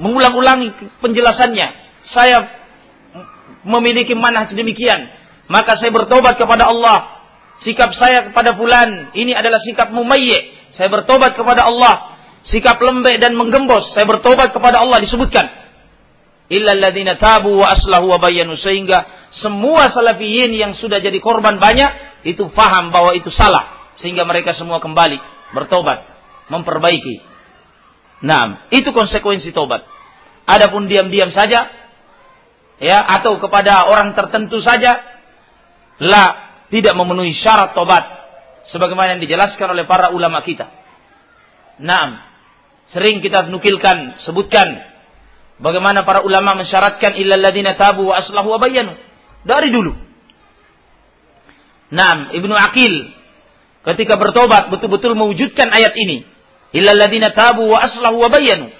mengulang-ulangi penjelasannya. Saya memiliki manhaj demikian, maka saya bertobat kepada Allah. Sikap saya kepada fulan ini adalah sikap mumayyi. Saya bertobat kepada Allah. Sikap lembek dan menggembos, saya bertobat kepada Allah disebutkan illa alladziina tabu wa aslahu wa bayyanu sehingga semua salafiyin yang sudah jadi korban banyak itu faham bahwa itu salah sehingga mereka semua kembali bertobat memperbaiki. Nah, itu konsekuensi tobat. Adapun diam-diam saja ya atau kepada orang tertentu saja la tidak memenuhi syarat tobat sebagaimana yang dijelaskan oleh para ulama kita. Nah, sering kita nukilkan, sebutkan Bagaimana para ulama mensyaratkan illal ladzina tabu wa aslahu wa bayyanu. Dari dulu. Naam, Ibnu Aqil ketika bertobat betul-betul mewujudkan ayat ini. Illal ladzina tabu wa aslahu wa bayyanu.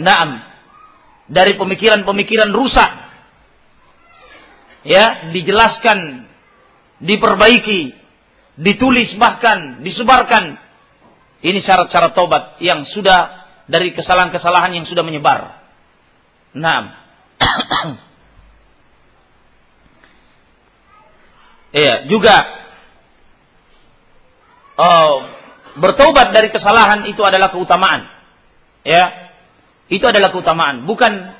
Naam. Dari pemikiran-pemikiran rusak. Ya, dijelaskan, diperbaiki, ditulis bahkan disebarkan. Ini syarat-syarat tobat yang sudah dari kesalahan-kesalahan yang sudah menyebar. Nah, Iya, juga oh, bertobat dari kesalahan itu adalah keutamaan. Ya. Itu adalah keutamaan, bukan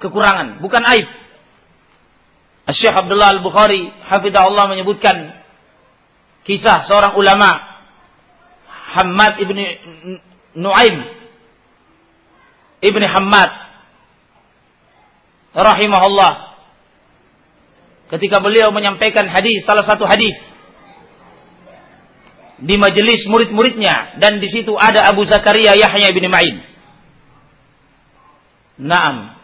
kekurangan, bukan aib. Syekh Abdullah Al-Bukhari hafizahullah menyebutkan kisah seorang ulama Hamad ibni Nuaim Ibni Hamad rahimahullah ketika beliau menyampaikan hadis salah satu hadis di majelis murid-muridnya dan di situ ada Abu Zakaria Yahya bin Ma'in. Naam.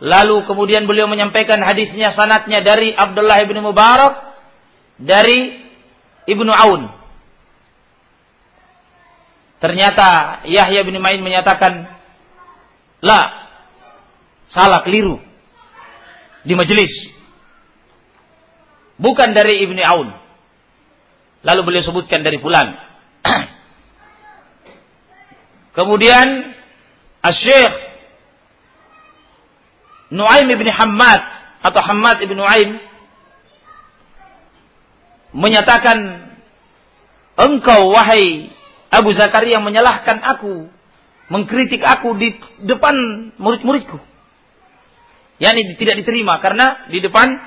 Lalu kemudian beliau menyampaikan hadisnya sanatnya dari Abdullah bin Mubarak dari Ibnu Aun. Ternyata Yahya bin Ma'in menyatakan, "La, salah keliru di majelis. Bukan dari Ibnu Aun." Lalu beliau sebutkan dari fulan. Kemudian Asy-Syaikh Nuaim bin Hammad atau Hammad bin Nuaim menyatakan engkau wahai Abu Zakaria menyalahkan aku, mengkritik aku di depan murid-muridku. Yani tidak diterima karena di depan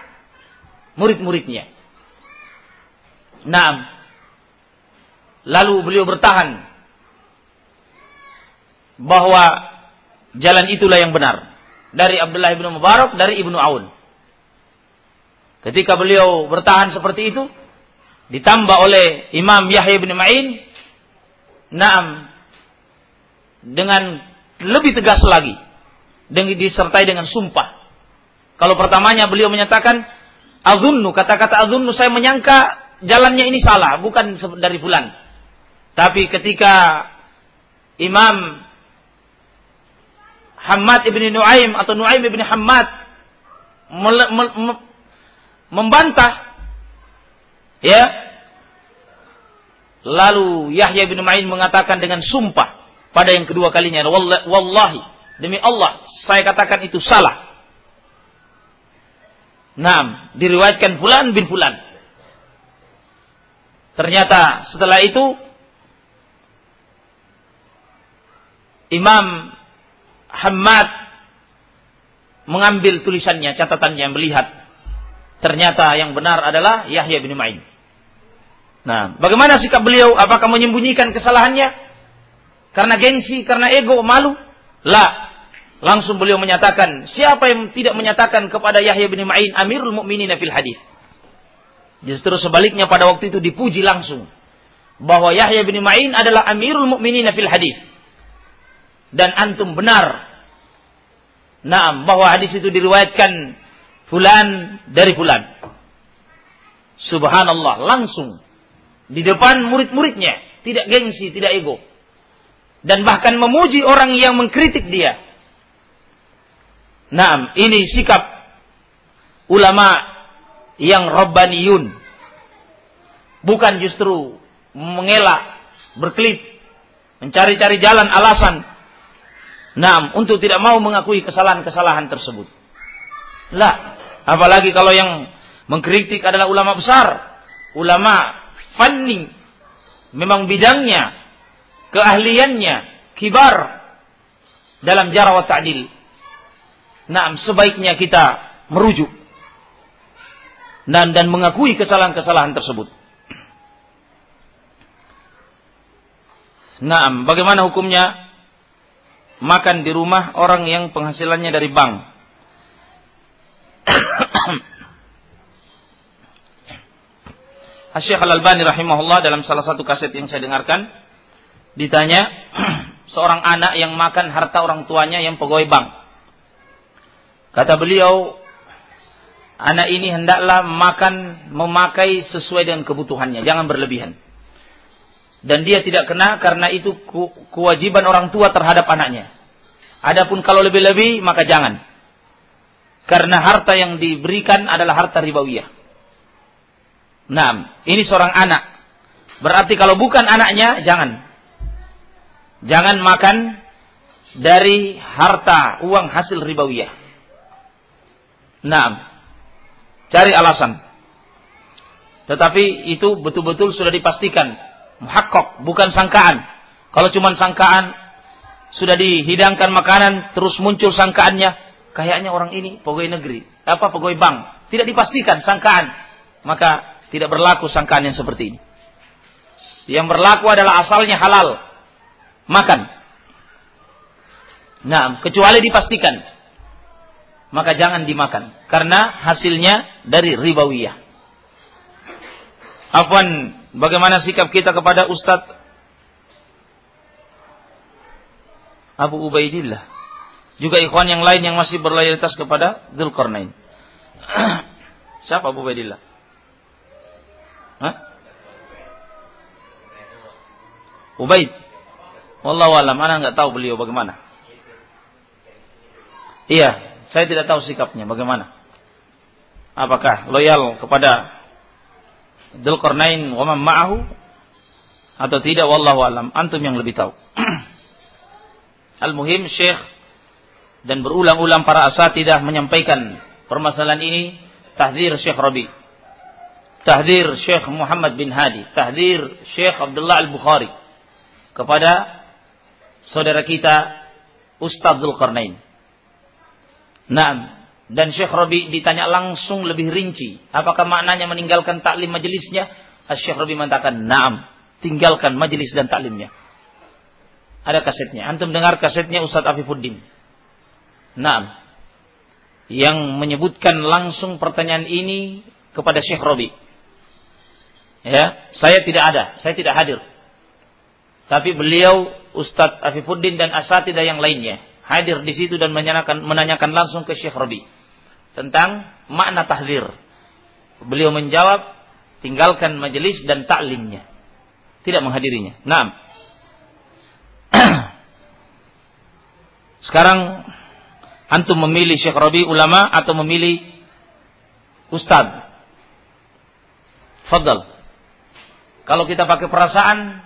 murid-muridnya. Nah, lalu beliau bertahan bahwa jalan itulah yang benar dari Abdullah bin Mubarak dari Ibnu Aun. Ketika beliau bertahan seperti itu, ditambah oleh Imam Yahya bin Ma'in, naam dengan lebih tegas lagi, dengan disertai dengan sumpah. Kalau pertamanya beliau menyatakan azunnu, kata-kata azunnu saya menyangka jalannya ini salah, bukan dari fulan. Tapi ketika Imam Hamad ibni Nuaim atau Nuaim ibni Hamad membantah, ya, lalu Yahya bin Ma'in mengatakan dengan sumpah pada yang kedua kalinya, wallahi demi Allah saya katakan itu salah. Nah, diriwayatkan fulan bin fulan. Ternyata setelah itu Imam Hamad mengambil tulisannya, catatannya, melihat ternyata yang benar adalah Yahya bin Ma'in. Nah, bagaimana sikap beliau? Apakah menyembunyikan kesalahannya? Karena gengsi, karena ego, malu? La. Langsung beliau menyatakan, siapa yang tidak menyatakan kepada Yahya bin Ma'in Amirul Mukminin fil hadis? Justru sebaliknya pada waktu itu dipuji langsung bahwa Yahya bin Ma'in adalah Amirul Mukminin fil hadis. Dan antum benar. Naam, bahwa hadis itu diriwayatkan fulan dari fulan. Subhanallah, langsung di depan murid-muridnya, tidak gengsi, tidak ego. Dan bahkan memuji orang yang mengkritik dia. Naam, ini sikap ulama yang robbaniyun. Bukan justru mengelak, berkelit, mencari-cari jalan alasan. Nah, untuk tidak mau mengakui kesalahan-kesalahan tersebut. Lah, apalagi kalau yang mengkritik adalah ulama besar, ulama fanni, memang bidangnya, keahliannya, kibar dalam jarawat ta'dil. Nah, sebaiknya kita merujuk dan dan mengakui kesalahan-kesalahan tersebut. Nah, bagaimana hukumnya makan di rumah orang yang penghasilannya dari bank? Syekh Al-Albani rahimahullah dalam salah satu kaset yang saya dengarkan ditanya seorang anak yang makan harta orang tuanya yang pegawai bank. Kata beliau, anak ini hendaklah makan memakai sesuai dengan kebutuhannya, jangan berlebihan. Dan dia tidak kena karena itu kewajiban orang tua terhadap anaknya. Adapun kalau lebih-lebih maka jangan. Karena harta yang diberikan adalah harta ribawiyah. Nah, ini seorang anak. Berarti kalau bukan anaknya, jangan. Jangan makan dari harta uang hasil ribawiyah. Nah, Cari alasan. Tetapi itu betul-betul sudah dipastikan. Muhakkok, bukan sangkaan. Kalau cuma sangkaan, sudah dihidangkan makanan, terus muncul sangkaannya, kayaknya orang ini pegawai negeri, apa pegawai bank. Tidak dipastikan sangkaan. Maka tidak berlaku sangkaan yang seperti ini. Yang berlaku adalah asalnya halal. Makan. Nah, kecuali dipastikan. maka jangan dimakan karena hasilnya dari ribawiyah. Afwan, bagaimana sikap kita kepada Ustadz Abu Ubaidillah? Juga ikhwan yang lain yang masih berloyalitas kepada Dzulkarnain. Siapa Abu Ubaidillah? Hah? Ubaid. Wallahu alam, ana nggak tahu beliau bagaimana. Iya, saya tidak tahu sikapnya bagaimana. Apakah loyal kepada Dzulqarnain wa ma'ahu atau tidak wallahu alam. Antum yang lebih tahu. Al-muhim Syekh dan berulang-ulang para asatidah menyampaikan permasalahan ini tahdir Syekh Rabi. Tahdir Syekh Muhammad bin Hadi, tahdir Syekh Abdullah Al-Bukhari kepada saudara kita Ustadz Dzulqarnain. Nah, dan Syekh Rabi ditanya langsung lebih rinci, apakah maknanya meninggalkan taklim majelisnya? Syekh Rabi mengatakan, "Na'am, tinggalkan majelis dan taklimnya." Ada kasetnya. Antum dengar kasetnya Ustadz Afifuddin. Naam. Yang menyebutkan langsung pertanyaan ini kepada Syekh Robi. Ya, saya tidak ada, saya tidak hadir. Tapi beliau Ustadz Afifuddin dan asatidah yang lainnya hadir di situ dan menanyakan, menanyakan langsung ke Syekh Rabi tentang makna tahdir. Beliau menjawab, tinggalkan majelis dan taklimnya. Tidak menghadirinya. Nah, sekarang antum memilih Syekh Rabi ulama atau memilih ustad? Fadal. Kalau kita pakai perasaan,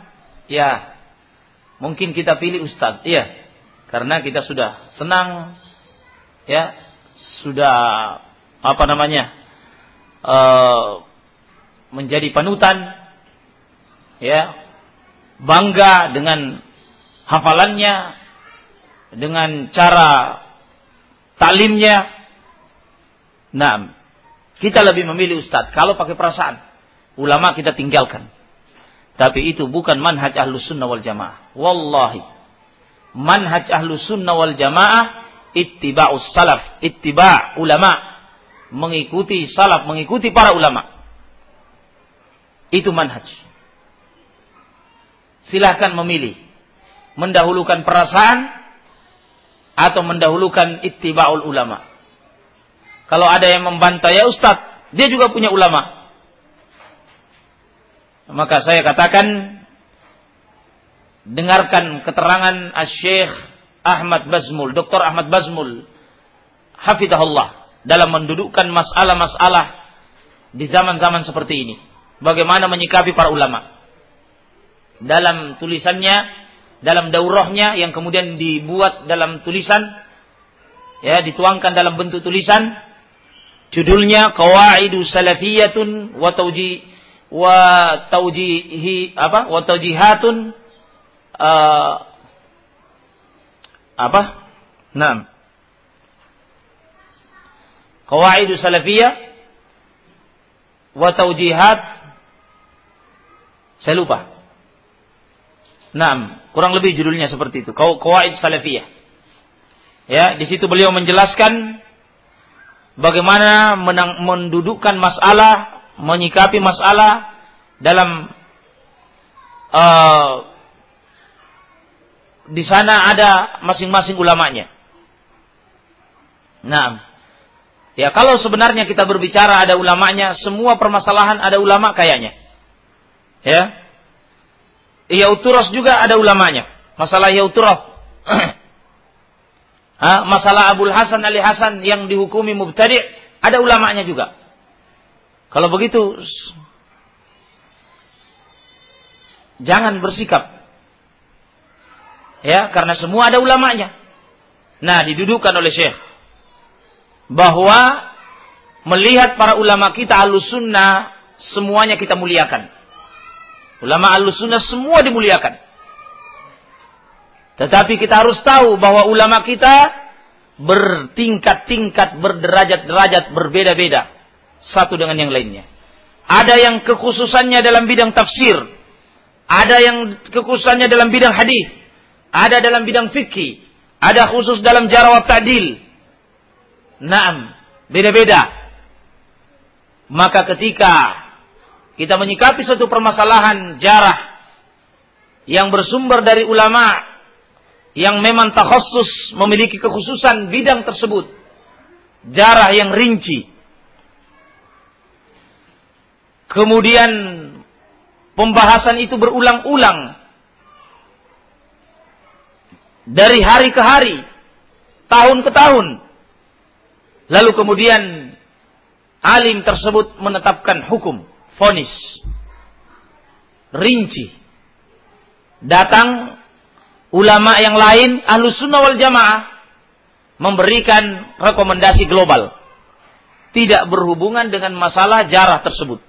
ya mungkin kita pilih ustad. Iya, karena kita sudah senang ya sudah apa namanya uh, menjadi panutan ya bangga dengan hafalannya dengan cara talimnya. Nah kita lebih memilih ustadz. Kalau pakai perasaan ulama kita tinggalkan tapi itu bukan manhaj ahlus sunnah wal jamaah wallahi manhaj ahlu sunnah wal jamaah ittiba'us salaf, ittiba' ulama, mengikuti salaf, mengikuti para ulama. Itu manhaj. Silahkan memilih. Mendahulukan perasaan atau mendahulukan ittiba'ul ulama. Kalau ada yang membantah ya Ustadz, dia juga punya ulama. Maka saya katakan dengarkan keterangan Syekh Ahmad Bazmul, Dr. Ahmad Bazmul, hafidahullah, dalam mendudukkan masalah-masalah di zaman-zaman seperti ini. Bagaimana menyikapi para ulama. Dalam tulisannya, dalam daurahnya yang kemudian dibuat dalam tulisan, ya dituangkan dalam bentuk tulisan, judulnya Qawaidu Salafiyatun wa Tauji wa Taujihi apa? wa Taujihatun uh, apa? Nah. Qawaidu salafiyah wa taujihat saya lupa. Nah, kurang lebih judulnya seperti itu. Qawaid salafiyah. Ya, di situ beliau menjelaskan bagaimana menang, mendudukkan masalah, menyikapi masalah dalam uh, di sana ada masing-masing ulamanya. Nah, ya kalau sebenarnya kita berbicara ada ulamanya, semua permasalahan ada ulama kayaknya. Ya. Yauturos juga ada ulamanya. Masalah Yauturos. ha, masalah Abdul Hasan Ali Hasan yang dihukumi mubtadi' ada ulamanya juga. Kalau begitu jangan bersikap Ya, karena semua ada ulamanya. Nah, didudukkan oleh Syekh bahwa melihat para ulama kita sunnah semuanya kita muliakan. Ulama sunnah semua dimuliakan. Tetapi kita harus tahu bahwa ulama kita bertingkat-tingkat, berderajat-derajat berbeda-beda satu dengan yang lainnya. Ada yang kekhususannya dalam bidang tafsir, ada yang kekhususannya dalam bidang hadis, ada dalam bidang fikih, ada khusus dalam jarawat ta'dil. Naam, beda-beda. Maka ketika kita menyikapi suatu permasalahan jarah yang bersumber dari ulama yang memang takhusus memiliki kekhususan bidang tersebut, jarah yang rinci. Kemudian pembahasan itu berulang-ulang dari hari ke hari, tahun ke tahun. Lalu kemudian alim tersebut menetapkan hukum, fonis, rinci. Datang ulama yang lain, ahlu sunnah wal jamaah, memberikan rekomendasi global. Tidak berhubungan dengan masalah jarah tersebut.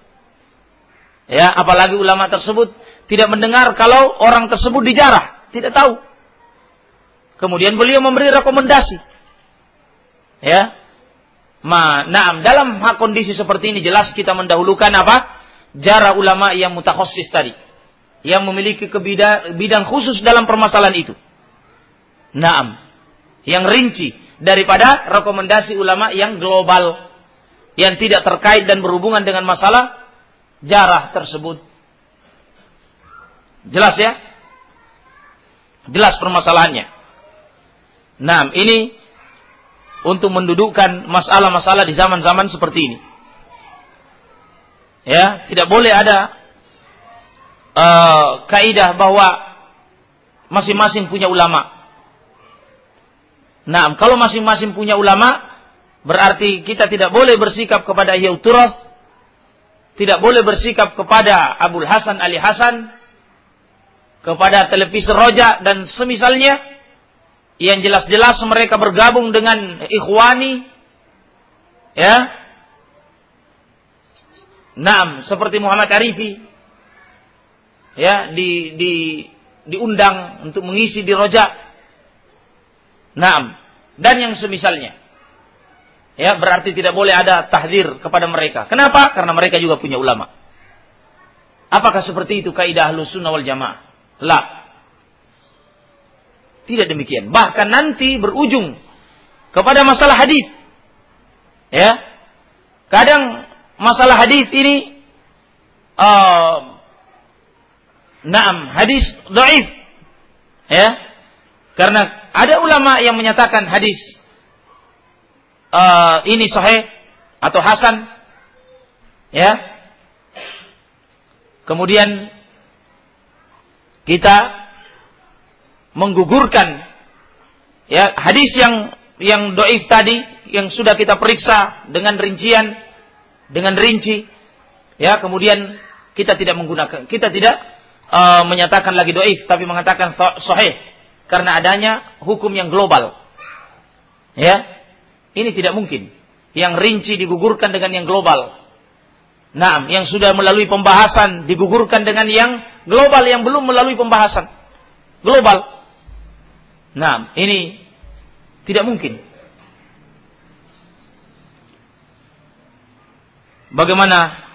Ya, apalagi ulama tersebut tidak mendengar kalau orang tersebut dijarah, tidak tahu. Kemudian beliau memberi rekomendasi. Ya. Ma, naam, dalam hak kondisi seperti ini jelas kita mendahulukan apa? Jarah ulama yang mutakhosis tadi. Yang memiliki kebidang, bidang khusus dalam permasalahan itu. Naam. Yang rinci daripada rekomendasi ulama yang global. Yang tidak terkait dan berhubungan dengan masalah jarah tersebut. Jelas ya? Jelas permasalahannya. Nah, ini untuk mendudukkan masalah-masalah di zaman-zaman seperti ini. Ya, tidak boleh ada uh, kaidah bahwa masing-masing punya ulama. Nah, kalau masing-masing punya ulama, berarti kita tidak boleh bersikap kepada Yauturas tidak boleh bersikap kepada Abdul Hasan Ali Hasan, kepada televisi Roja dan semisalnya yang jelas-jelas mereka bergabung dengan ikhwani ya Naam, seperti Muhammad Arifi ya di di diundang untuk mengisi di Roja. Naam, dan yang semisalnya ya berarti tidak boleh ada tahdir kepada mereka. Kenapa? Karena mereka juga punya ulama. Apakah seperti itu kaidah ahlus sunnah wal jamaah? La. Tidak demikian. Bahkan nanti berujung kepada masalah hadis. Ya. Kadang masalah hadis ini uh, Naam, hadis dhaif. Ya. Karena ada ulama yang menyatakan hadis uh, ini sahih atau hasan. Ya. Kemudian kita menggugurkan ya hadis yang yang doif tadi yang sudah kita periksa dengan rincian dengan rinci. Ya kemudian kita tidak menggunakan kita tidak uh, menyatakan lagi doif tapi mengatakan sahih. Karena adanya hukum yang global. Ya ini tidak mungkin. Yang rinci digugurkan dengan yang global. Nah, yang sudah melalui pembahasan digugurkan dengan yang global yang belum melalui pembahasan. Global. Nah, ini tidak mungkin. Bagaimana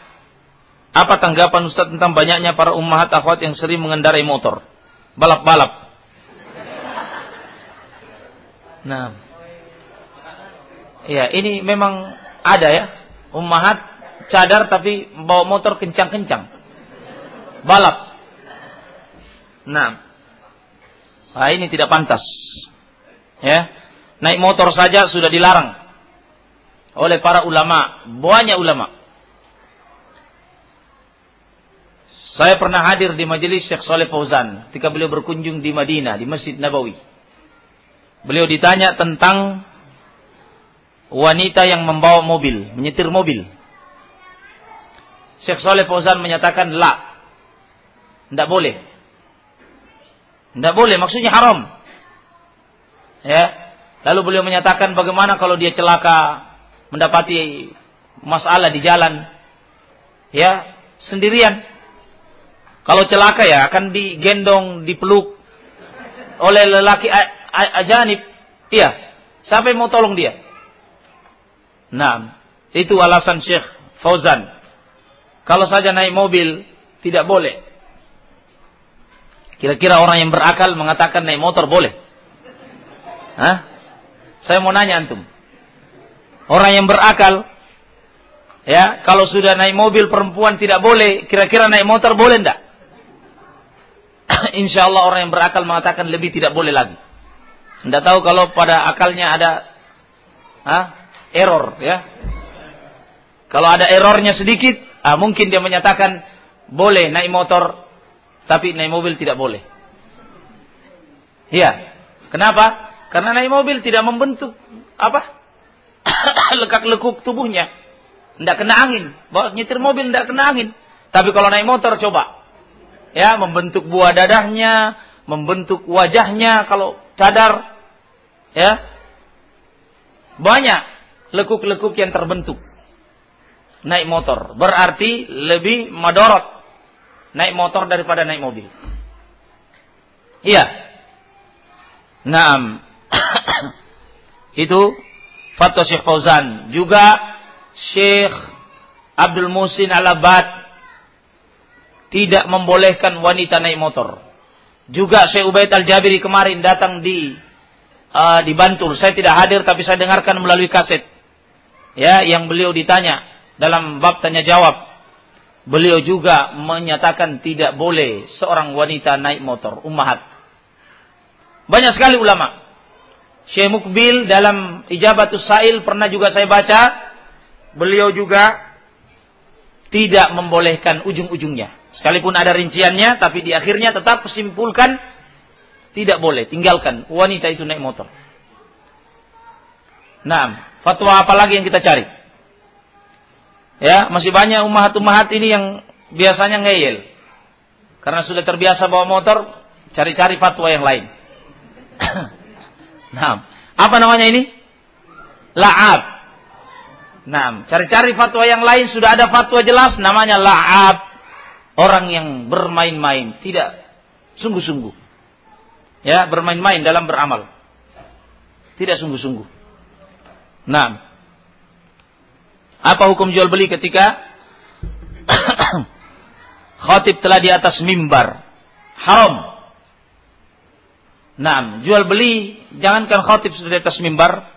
apa tanggapan Ustaz tentang banyaknya para ummahat akhwat yang sering mengendarai motor? Balap-balap. Nah, Ya, ini memang ada ya. Ummahat cadar tapi bawa motor kencang-kencang. Balap. Nah. Nah, ini tidak pantas. Ya. Naik motor saja sudah dilarang oleh para ulama, banyak ulama. Saya pernah hadir di majelis Syekh Saleh Fauzan ketika beliau berkunjung di Madinah, di Masjid Nabawi. Beliau ditanya tentang wanita yang membawa mobil, menyetir mobil. Syekh Saleh Fauzan menyatakan la. Tidak boleh. Tidak boleh, maksudnya haram. Ya. Lalu beliau menyatakan bagaimana kalau dia celaka mendapati masalah di jalan. Ya, sendirian. Kalau celaka ya akan digendong, dipeluk oleh lelaki ajanib. Iya. Siapa yang mau tolong dia? Nah, itu alasan Syekh Fauzan. Kalau saja naik mobil tidak boleh. Kira-kira orang yang berakal mengatakan naik motor boleh. Hah? Saya mau nanya antum. Orang yang berakal ya, kalau sudah naik mobil perempuan tidak boleh, kira-kira naik motor boleh enggak? Insya Allah orang yang berakal mengatakan lebih tidak boleh lagi. Tidak tahu kalau pada akalnya ada ha, error ya. Kalau ada errornya sedikit, ah, mungkin dia menyatakan boleh naik motor, tapi naik mobil tidak boleh. Iya. Kenapa? Karena naik mobil tidak membentuk apa? Lekak-lekuk tubuhnya. Tidak kena angin. Bawa nyetir mobil tidak kena angin. Tapi kalau naik motor coba. Ya, membentuk buah dadahnya, membentuk wajahnya kalau cadar. Ya. Banyak lekuk-lekuk yang terbentuk. Naik motor. Berarti lebih madorot naik motor daripada naik mobil. Iya. Naam. Itu fatwa Syekh Fauzan. Juga Syekh Abdul Musin Al-Abad tidak membolehkan wanita naik motor. Juga Syekh Ubaid Al-Jabiri kemarin datang di uh, di Bantul. Saya tidak hadir tapi saya dengarkan melalui kaset. Ya, yang beliau ditanya dalam bab tanya jawab Beliau juga menyatakan tidak boleh seorang wanita naik motor, ummahat. Banyak sekali ulama. Syekh Mukbil dalam Ijabatus Sa'il pernah juga saya baca, beliau juga tidak membolehkan ujung-ujungnya. Sekalipun ada rinciannya, tapi di akhirnya tetap simpulkan tidak boleh, tinggalkan wanita itu naik motor. Nah, fatwa apa lagi yang kita cari? Ya, masih banyak umahat-umahat ini yang biasanya ngeyel. Karena sudah terbiasa bawa motor, cari-cari fatwa yang lain. nah, apa namanya ini? La'ab. Nah, cari-cari fatwa yang lain sudah ada fatwa jelas namanya la'ab. Orang yang bermain-main, tidak sungguh-sungguh. Ya, bermain-main dalam beramal. Tidak sungguh-sungguh. Nah, apa hukum jual beli ketika khatib telah di atas mimbar? Haram. Nah, jual beli jangankan khatib sudah di atas mimbar.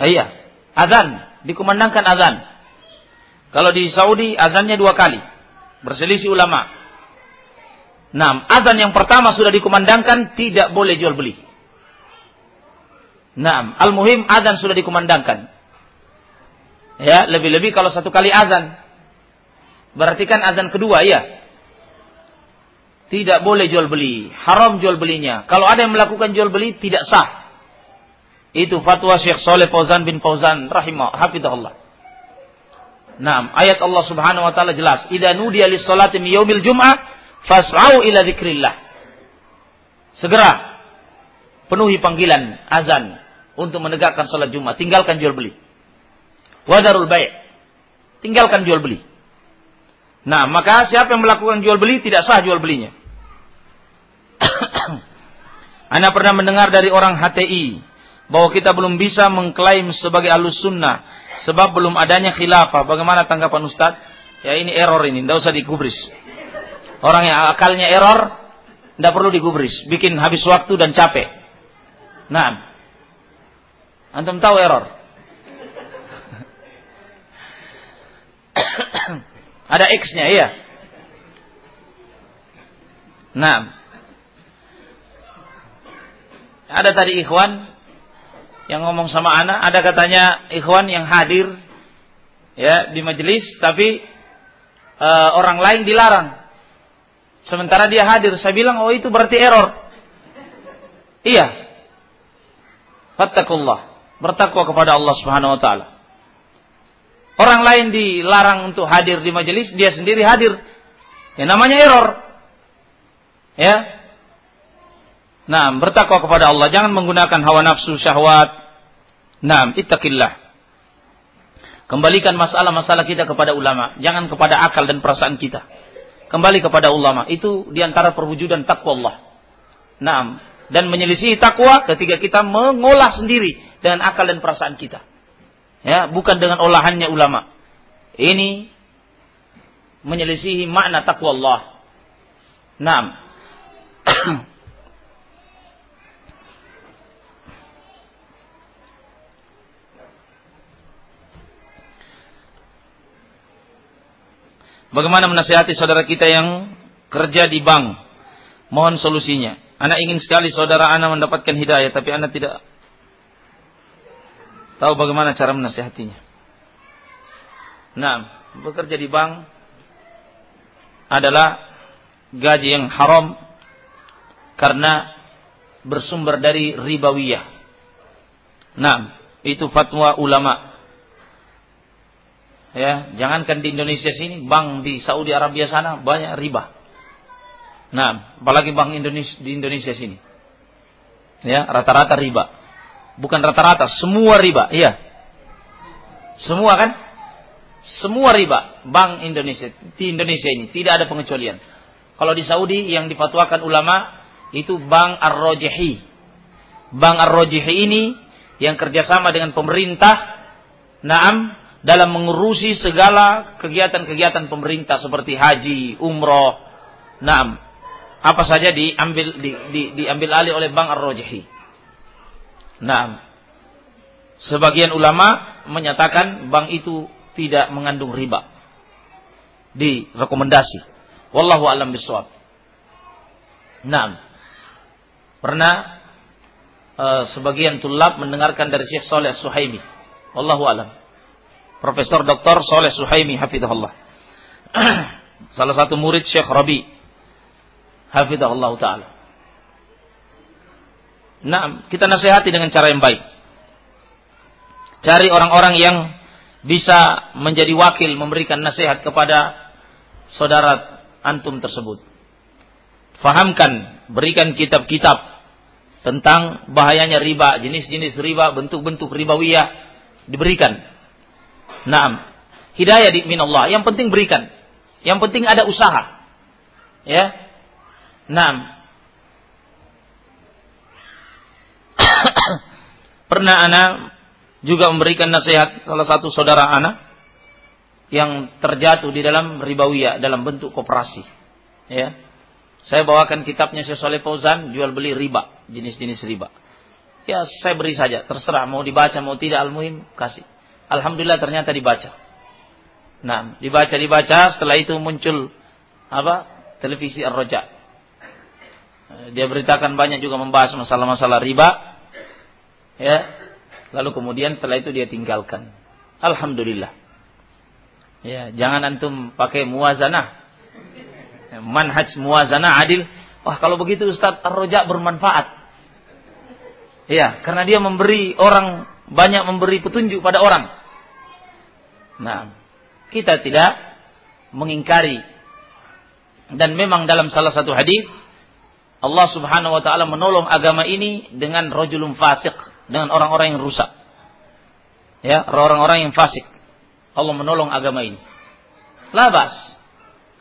Ah, iya, azan dikumandangkan azan. Kalau di Saudi azannya dua kali. Berselisih ulama. Nah, azan yang pertama sudah dikumandangkan tidak boleh jual beli. Nah, al-muhim azan sudah dikumandangkan. Ya, lebih-lebih kalau satu kali azan. Berarti kan azan kedua, ya. Tidak boleh jual beli, haram jual belinya. Kalau ada yang melakukan jual beli tidak sah. Itu fatwa Syekh Saleh Fauzan bin Fauzan rahimah hafizahullah. Nah, ayat Allah Subhanahu wa taala jelas, "Idza nudiya lis-salati yaumil jum'ah fas'au ila dzikrillah." Segera penuhi panggilan azan untuk menegakkan salat Jumat, tinggalkan jual beli. Wadarul baik. Tinggalkan jual beli. Nah, maka siapa yang melakukan jual beli tidak sah jual belinya. Anda pernah mendengar dari orang HTI bahwa kita belum bisa mengklaim sebagai alus sunnah sebab belum adanya khilafah. Bagaimana tanggapan Ustaz? Ya ini error ini, tidak usah digubris. Orang yang akalnya error, tidak perlu digubris. Bikin habis waktu dan capek. Nah, antum tahu error? Ada X-nya, iya. Nah. Ada tadi ikhwan yang ngomong sama anak, ada katanya ikhwan yang hadir ya di majelis tapi e, orang lain dilarang. Sementara dia hadir, saya bilang oh itu berarti error. Iya. Fattakullah. Bertakwa kepada Allah Subhanahu wa taala. Orang lain dilarang untuk hadir di majelis, dia sendiri hadir. Ya namanya error. Ya. Nah, bertakwa kepada Allah, jangan menggunakan hawa nafsu syahwat. Nah, ittaqillah. Kembalikan masalah-masalah kita kepada ulama, jangan kepada akal dan perasaan kita. Kembali kepada ulama, itu di antara perwujudan takwa Allah. Nah, dan menyelisihi takwa ketika kita mengolah sendiri dengan akal dan perasaan kita. Ya, bukan dengan olahannya ulama. Ini menyelisihi makna takwa Allah. Naam. Bagaimana menasihati saudara kita yang kerja di bank? Mohon solusinya. Anak ingin sekali saudara anak mendapatkan hidayah, tapi anak tidak tahu bagaimana cara menasihatinya. Nah, bekerja di bank adalah gaji yang haram karena bersumber dari ribawiyah. Nah, itu fatwa ulama. Ya, jangankan di Indonesia sini, bank di Saudi Arabia sana banyak riba. Nah, apalagi bank Indonesia di Indonesia sini. Ya, rata-rata riba. Bukan rata-rata, semua riba, iya. Semua kan? Semua riba bank Indonesia di Indonesia ini tidak ada pengecualian. Kalau di Saudi yang difatwakan ulama itu Bank Ar-Rajihi. Bank Ar-Rajihi ini yang kerjasama dengan pemerintah, naam dalam mengurusi segala kegiatan-kegiatan pemerintah seperti haji, umroh, naam apa saja diambil di, di, diambil alih oleh Bank Ar-Rajihi. Naam. Sebagian ulama menyatakan bank itu tidak mengandung riba. Di rekomendasi. Wallahu alam bisawab. Naam. Pernah uh, sebagian tulab mendengarkan dari Syekh Saleh Suhaimi. Wallahu alam. Profesor Dr. Saleh Suhaimi hafizahullah. Salah satu murid Syekh Rabi hafizahullah taala. Nah, kita nasihati dengan cara yang baik. Cari orang-orang yang bisa menjadi wakil memberikan nasihat kepada saudara antum tersebut. Fahamkan, berikan kitab-kitab tentang bahayanya riba, jenis-jenis riba, bentuk-bentuk ribawiyah diberikan. Naam. Hidayah di minallah. Yang penting berikan. Yang penting ada usaha. Ya. Naam. Pernah anak juga memberikan nasihat salah satu saudara anak yang terjatuh di dalam ribawiyah dalam bentuk koperasi. Ya. Saya bawakan kitabnya Syekh Saleh Fauzan jual beli riba, jenis-jenis riba. Ya, saya beri saja, terserah mau dibaca mau tidak al-muhim kasih. Alhamdulillah ternyata dibaca. Nah, dibaca dibaca setelah itu muncul apa? televisi Ar-Raja. Dia beritakan banyak juga membahas masalah-masalah riba. Ya. Lalu kemudian setelah itu dia tinggalkan. Alhamdulillah. Ya, jangan antum pakai muazanah manhaj muazana adil. Wah kalau begitu Ustaz Ar-Roja bermanfaat. Ya, karena dia memberi orang banyak memberi petunjuk pada orang. Nah, kita tidak mengingkari dan memang dalam salah satu hadis Allah Subhanahu wa taala menolong agama ini dengan rajulun fasik, dengan orang-orang yang rusak. Ya, orang-orang yang fasik. Allah menolong agama ini. Labas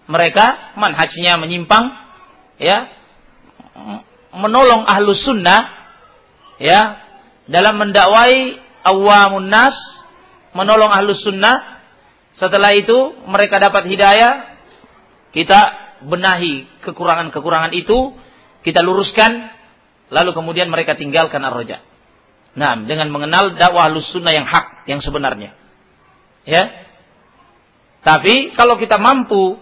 mereka manhajnya menyimpang ya menolong ahlus sunnah ya dalam mendakwai awamun nas menolong ahlus sunnah setelah itu mereka dapat hidayah kita benahi kekurangan-kekurangan itu kita luruskan lalu kemudian mereka tinggalkan ar-roja nah dengan mengenal dakwah sunnah yang hak yang sebenarnya. Ya. Tapi kalau kita mampu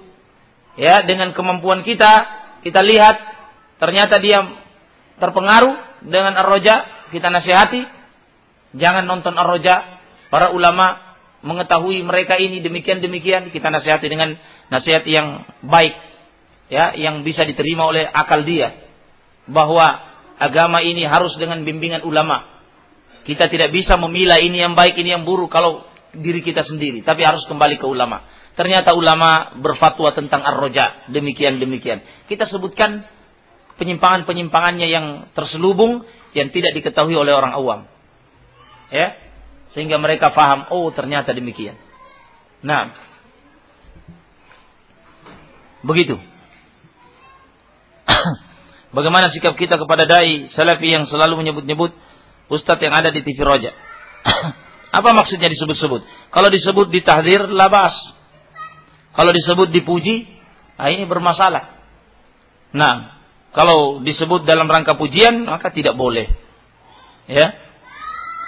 ya dengan kemampuan kita kita lihat ternyata dia terpengaruh dengan ar-roja kita nasihati jangan nonton ar-roja para ulama mengetahui mereka ini demikian demikian kita nasihati dengan nasihat yang baik ya yang bisa diterima oleh akal dia bahwa agama ini harus dengan bimbingan ulama kita tidak bisa memilah ini yang baik ini yang buruk kalau diri kita sendiri tapi harus kembali ke ulama Ternyata ulama berfatwa tentang ar-roja. Demikian-demikian. Kita sebutkan penyimpangan-penyimpangannya yang terselubung yang tidak diketahui oleh orang awam. Ya. Sehingga mereka paham, oh ternyata demikian. Nah. Begitu. Bagaimana sikap kita kepada dai salafi yang selalu menyebut-nyebut ustadz yang ada di TV Roja? Apa maksudnya disebut-sebut? Kalau disebut ditahdir, labas. Kalau disebut dipuji, nah ini bermasalah. Nah, kalau disebut dalam rangka pujian, maka tidak boleh. Ya.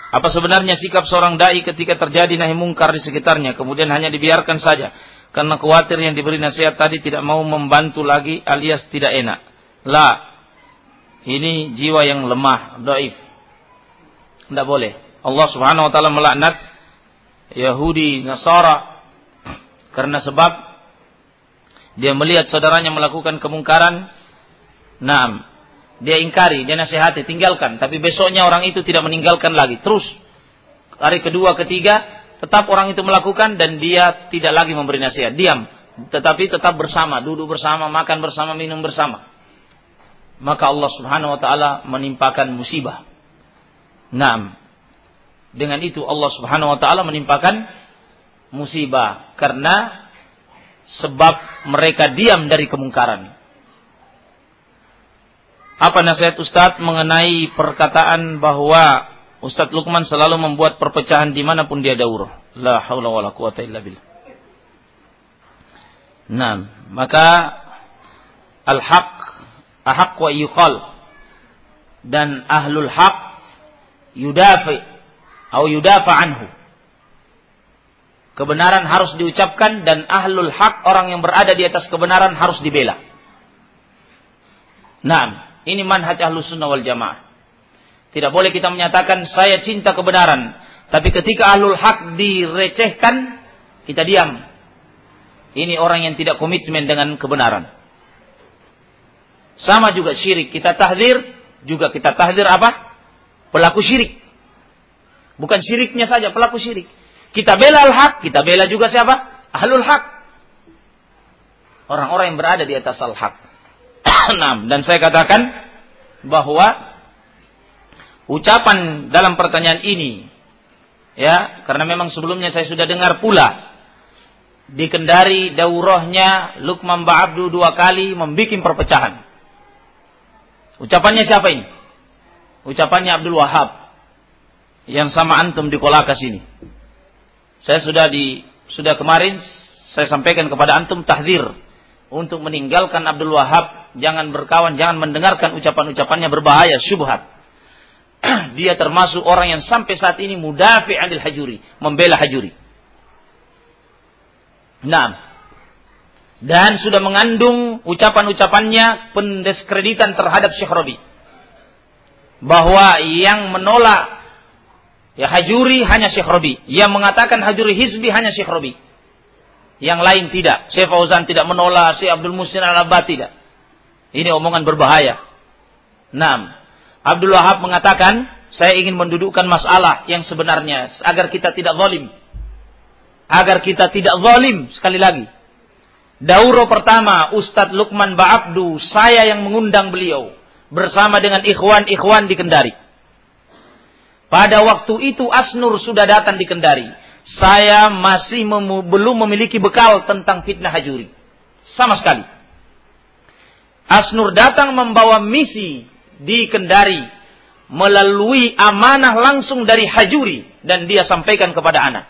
Apa sebenarnya sikap seorang dai ketika terjadi nahi mungkar di sekitarnya kemudian hanya dibiarkan saja karena khawatir yang diberi nasihat tadi tidak mau membantu lagi alias tidak enak. La. Ini jiwa yang lemah, doif. Tidak boleh. Allah Subhanahu wa taala melaknat Yahudi, Nasara karena sebab dia melihat saudaranya melakukan kemungkaran. Naam, dia ingkari, dia nasihati, tinggalkan. Tapi besoknya orang itu tidak meninggalkan lagi. Terus. Hari kedua, ketiga, tetap orang itu melakukan dan dia tidak lagi memberi nasihat. Diam. Tetapi tetap bersama, duduk bersama, makan bersama, minum bersama. Maka Allah subhanahu wa ta'ala menimpakan musibah. Naam. Dengan itu Allah subhanahu wa ta'ala menimpakan musibah. Karena sebab mereka diam dari kemungkaran. Apa nasihat Ustadz mengenai perkataan bahwa Ustadz Lukman selalu membuat perpecahan di mana pun dia daurah. La haula wa la quwata illa billah. Nah, maka al-haq ahaq wa yuqal dan ahlul haq yudafi atau yudafa anhu. Kebenaran harus diucapkan dan ahlul haq orang yang berada di atas kebenaran harus dibela. Nah, ini manhaj ahlu sunnah wal jamaah. Tidak boleh kita menyatakan saya cinta kebenaran. Tapi ketika ahlul hak direcehkan, kita diam. Ini orang yang tidak komitmen dengan kebenaran. Sama juga syirik. Kita tahdir, juga kita tahdir apa? Pelaku syirik. Bukan syiriknya saja, pelaku syirik. Kita bela al-haq, kita bela juga siapa? Ahlul haq. Orang-orang yang berada di atas al-haq. nah, dan saya katakan bahwa ucapan dalam pertanyaan ini ya, karena memang sebelumnya saya sudah dengar pula di Kendari daurahnya Lukman Ba'abdu dua kali membuat perpecahan. Ucapannya siapa ini? Ucapannya Abdul Wahab yang sama antum di Kolakas ini. Saya sudah di sudah kemarin saya sampaikan kepada antum tahdir untuk meninggalkan Abdul Wahab, jangan berkawan, jangan mendengarkan ucapan-ucapannya berbahaya, syubhat. Dia termasuk orang yang sampai saat ini mudafi adil hajuri, membela hajuri. Nah, dan sudah mengandung ucapan-ucapannya pendeskreditan terhadap Syekh Robi. Bahwa yang menolak ya hajuri hanya Syekh Robi. Yang mengatakan hajuri hizbi hanya Syekh Robi. Yang lain tidak. Syekh Fauzan tidak menolak, Syekh Abdul Musin al-Abbad tidak. Ini omongan berbahaya. 6. Abdul Wahab mengatakan, saya ingin mendudukkan masalah yang sebenarnya agar kita tidak zalim. Agar kita tidak zalim sekali lagi. Dauro pertama Ustadz Lukman Ba'abdu, saya yang mengundang beliau bersama dengan ikhwan-ikhwan di Kendari. Pada waktu itu Asnur sudah datang di Kendari saya masih mem belum memiliki bekal tentang fitnah hajuri. Sama sekali. Asnur datang membawa misi di Kendari melalui amanah langsung dari hajuri dan dia sampaikan kepada anak.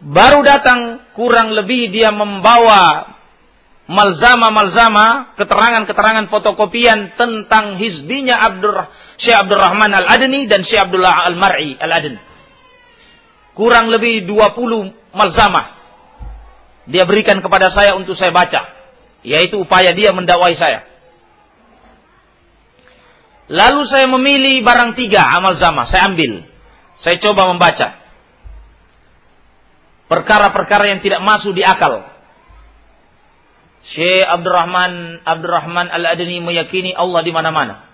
Baru datang kurang lebih dia membawa malzama-malzama, keterangan-keterangan fotokopian tentang hizbinya Abdur Syekh Abdurrahman Al-Adni dan Syekh Abdullah Al-Mar'i Al-Adni kurang lebih 20 malzamah dia berikan kepada saya untuk saya baca yaitu upaya dia mendakwai saya. Lalu saya memilih barang tiga amal zamah saya ambil. Saya coba membaca perkara-perkara yang tidak masuk di akal Syekh Abdurrahman Abdurrahman Al-Adni meyakini Allah di mana-mana.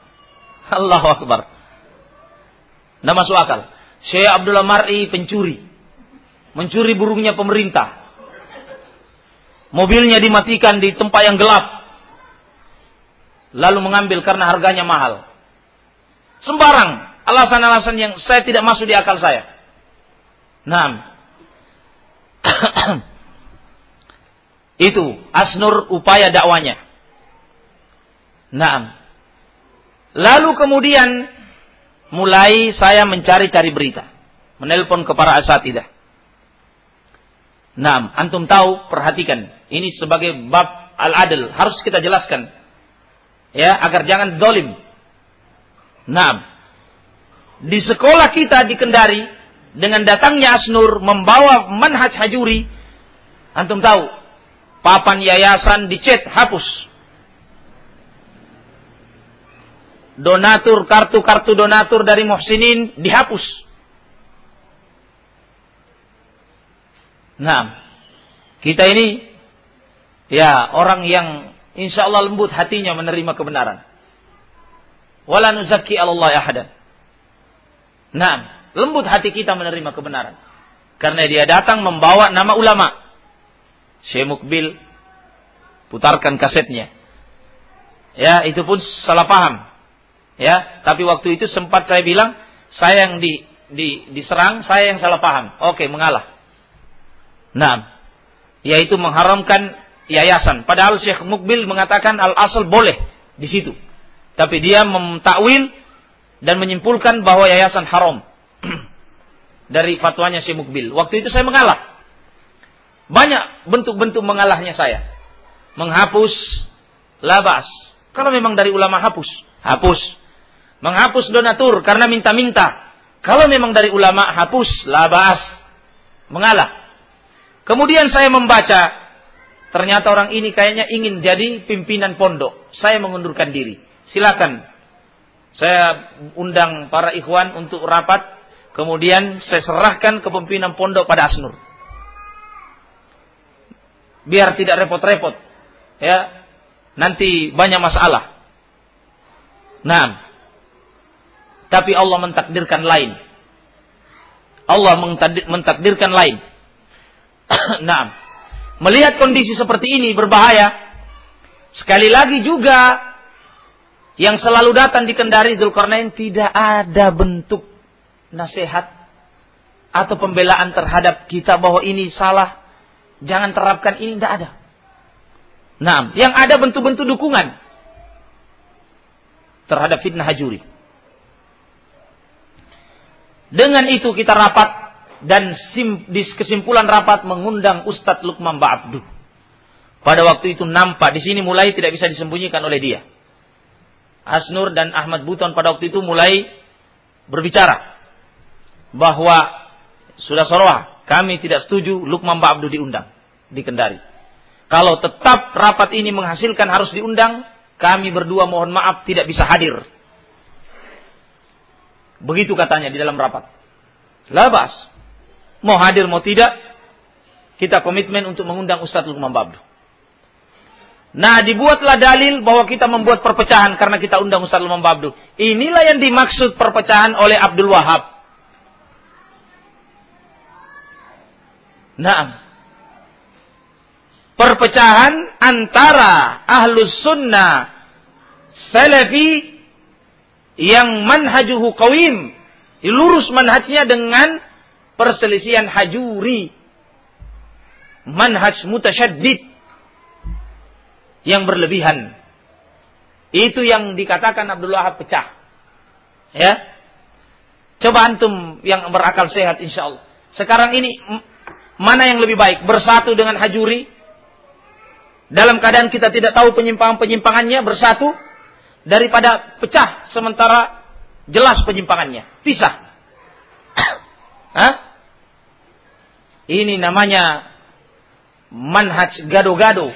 Allahu Akbar. Tidak masuk akal. Syekh Abdullah Mar'i pencuri. Mencuri burungnya pemerintah. Mobilnya dimatikan di tempat yang gelap. Lalu mengambil karena harganya mahal. Sembarang. Alasan-alasan yang saya tidak masuk di akal saya. Nah. Itu asnur upaya dakwanya. Nah. Lalu kemudian mulai saya mencari-cari berita. Menelpon ke para asatidah. Nah, antum tahu, perhatikan. Ini sebagai bab al-adil. Harus kita jelaskan. Ya, agar jangan dolim. Nah, di sekolah kita di Kendari dengan datangnya Asnur membawa manhaj hajuri, antum tahu, papan yayasan dicet hapus. Donatur, kartu-kartu donatur dari Muhsinin dihapus. Nah, kita ini ya orang yang insya Allah lembut hatinya menerima kebenaran. Wala nuzaki Allah ahadan. Nah, lembut hati kita menerima kebenaran. Karena dia datang membawa nama ulama. Syekh Mukbil putarkan kasetnya. Ya, itu pun salah paham. Ya, tapi waktu itu sempat saya bilang, saya yang di, di, diserang, saya yang salah paham. Oke, mengalah. Nah, yaitu mengharamkan yayasan. Padahal Syekh Mukbil mengatakan al-asal boleh di situ. Tapi dia mentakwil dan menyimpulkan bahwa yayasan haram dari fatwanya Syekh Mukbil. Waktu itu saya mengalah. Banyak bentuk-bentuk mengalahnya saya. Menghapus labas. Kalau memang dari ulama hapus, hapus. Menghapus donatur karena minta-minta. Kalau memang dari ulama hapus labas. Mengalah. Kemudian saya membaca ternyata orang ini kayaknya ingin jadi pimpinan pondok. Saya mengundurkan diri. Silakan saya undang para ikhwan untuk rapat, kemudian saya serahkan kepemimpinan pondok pada Asnur. Biar tidak repot-repot. Ya. Nanti banyak masalah. Nah. Tapi Allah mentakdirkan lain. Allah mentakdirkan lain. nah. Melihat kondisi seperti ini berbahaya. Sekali lagi juga yang selalu datang di Kendari Zulkarnain tidak ada bentuk nasihat atau pembelaan terhadap kita bahwa ini salah, jangan terapkan ini tidak ada. Nah, yang ada bentuk-bentuk dukungan terhadap fitnah hajuri. Dengan itu kita rapat dan di kesimpulan rapat mengundang Ustadz Lukman Ba'abdu. Pada waktu itu nampak di sini mulai tidak bisa disembunyikan oleh dia. Asnur dan Ahmad Buton pada waktu itu mulai berbicara bahwa sudah soroah kami tidak setuju Lukman Abdu diundang di Kendari. Kalau tetap rapat ini menghasilkan harus diundang, kami berdua mohon maaf tidak bisa hadir. Begitu katanya di dalam rapat. Labas. Mau hadir mau tidak, kita komitmen untuk mengundang Ustadz Lukman Abdu. Nah, dibuatlah dalil bahwa kita membuat perpecahan karena kita undang Ustaz Lumam Abdul. Inilah yang dimaksud perpecahan oleh Abdul Wahab. Nah, perpecahan antara ahlus sunnah salafi yang manhajuhu qawim lurus manhajnya dengan perselisihan hajuri manhaj mutasyaddid yang berlebihan. Itu yang dikatakan Abdul Wahab pecah. Ya. Coba antum yang berakal sehat insya Allah. Sekarang ini mana yang lebih baik? Bersatu dengan hajuri dalam keadaan kita tidak tahu penyimpangan-penyimpangannya bersatu daripada pecah sementara jelas penyimpangannya. Pisah. Ini namanya manhaj gado-gado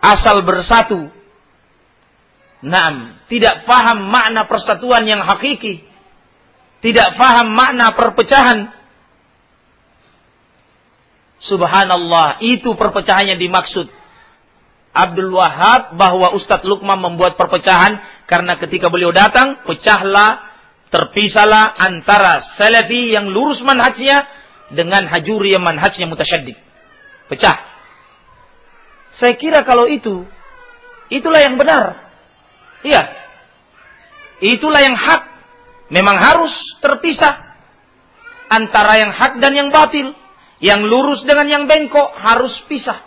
asal bersatu. Naam, tidak paham makna persatuan yang hakiki. Tidak paham makna perpecahan. Subhanallah, itu perpecahan yang dimaksud. Abdul Wahab bahwa Ustadz Lukman membuat perpecahan karena ketika beliau datang, pecahlah, terpisahlah antara salafi yang lurus manhajnya dengan hajuri yang manhajnya mutasyadid. Pecah. Saya kira kalau itu, itulah yang benar. Iya. Itulah yang hak. Memang harus terpisah. Antara yang hak dan yang batil. Yang lurus dengan yang bengkok harus pisah.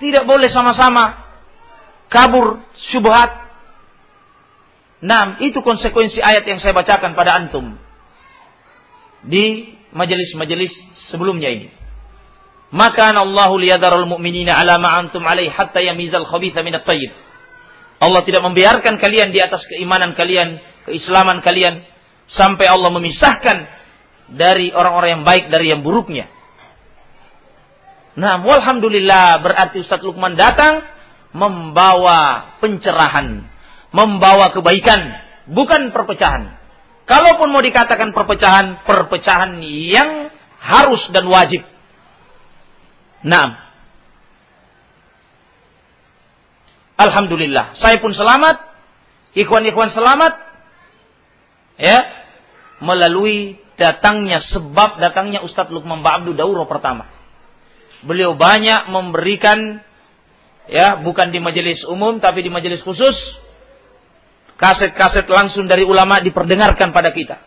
Tidak boleh sama-sama kabur syubhat. Nah, itu konsekuensi ayat yang saya bacakan pada antum. Di majelis-majelis sebelumnya ini. Maka Allah liyadarul mu'minina ala ma antum alaih hatta yamizal khabitha minat tayyib. Allah tidak membiarkan kalian di atas keimanan kalian keislaman kalian sampai Allah memisahkan dari orang-orang yang baik dari yang buruknya. Nah, alhamdulillah berarti Ustaz Lukman datang membawa pencerahan, membawa kebaikan, bukan perpecahan. Kalaupun mau dikatakan perpecahan, perpecahan yang harus dan wajib. Nah, Alhamdulillah, saya pun selamat, ikhwan-ikhwan selamat, ya, melalui datangnya sebab datangnya Ustadz Lukman Ba'abdu Dauro pertama. Beliau banyak memberikan ya bukan di majelis umum tapi di majelis khusus kaset-kaset langsung dari ulama diperdengarkan pada kita.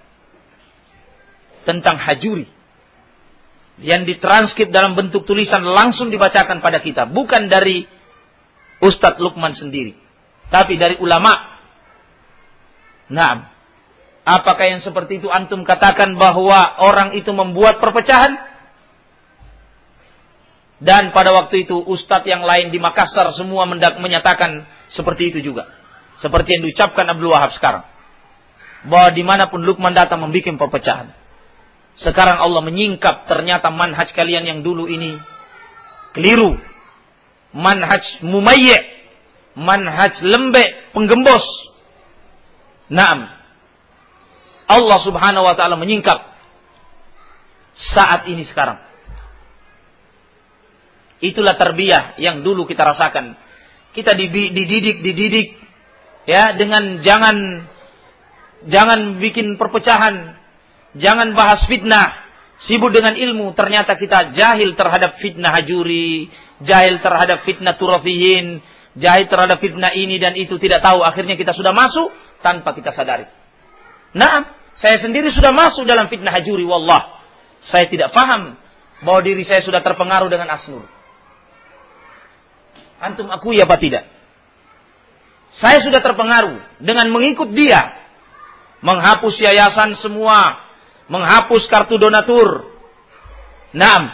Tentang hajuri. Yang ditranskrip dalam bentuk tulisan langsung dibacakan pada kita. Bukan dari Ustadz Lukman sendiri. Tapi dari ulama. Nah apakah yang seperti itu antum katakan bahwa orang itu membuat perpecahan dan pada waktu itu ustadz yang lain di Makassar semua menyatakan seperti itu juga. Seperti yang diucapkan Abdul Wahab sekarang. Bahwa di mana pun Lukman datang membuat perpecahan. Sekarang Allah menyingkap ternyata manhaj kalian yang dulu ini keliru. Manhaj mumayye. Manhaj lembek, penggembos. Naam. Allah subhanahu wa ta'ala menyingkap saat ini sekarang. Itulah terbiah yang dulu kita rasakan. Kita dididik, dididik ya dengan jangan jangan bikin perpecahan, jangan bahas fitnah, sibuk dengan ilmu. Ternyata kita jahil terhadap fitnah hajuri, jahil terhadap fitnah turafiyin, jahil terhadap fitnah ini dan itu tidak tahu. Akhirnya kita sudah masuk tanpa kita sadari. Nah, saya sendiri sudah masuk dalam fitnah hajuri, wallah. Saya tidak paham bahwa diri saya sudah terpengaruh dengan asnur. Antum akui apa tidak? Saya sudah terpengaruh dengan mengikut dia. Menghapus yayasan semua. Menghapus kartu donatur. Naam.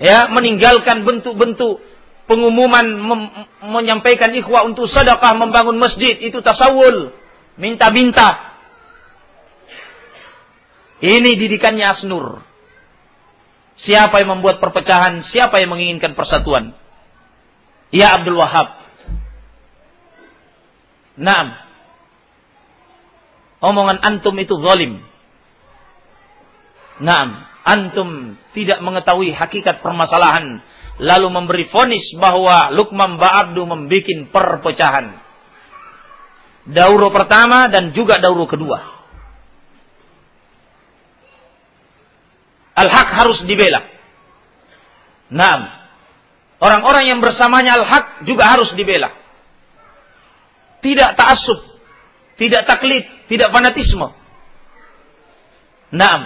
Ya, meninggalkan bentuk-bentuk pengumuman menyampaikan ikhwah untuk sedekah membangun masjid. Itu tasawul. Minta-minta. Ini didikannya Asnur. Siapa yang membuat perpecahan? Siapa yang menginginkan persatuan? Ya Abdul Wahab. Naam. Omongan antum itu zalim. Naam. Antum tidak mengetahui hakikat permasalahan. Lalu memberi fonis bahwa Lukman Ba'abdu membuat perpecahan. Dauro pertama dan juga dauro kedua. Al-haq harus dibela. Naam. Orang-orang yang bersamanya al-haq juga harus dibela. Tidak ta'assub, tidak taklid, tidak fanatisme. Naam.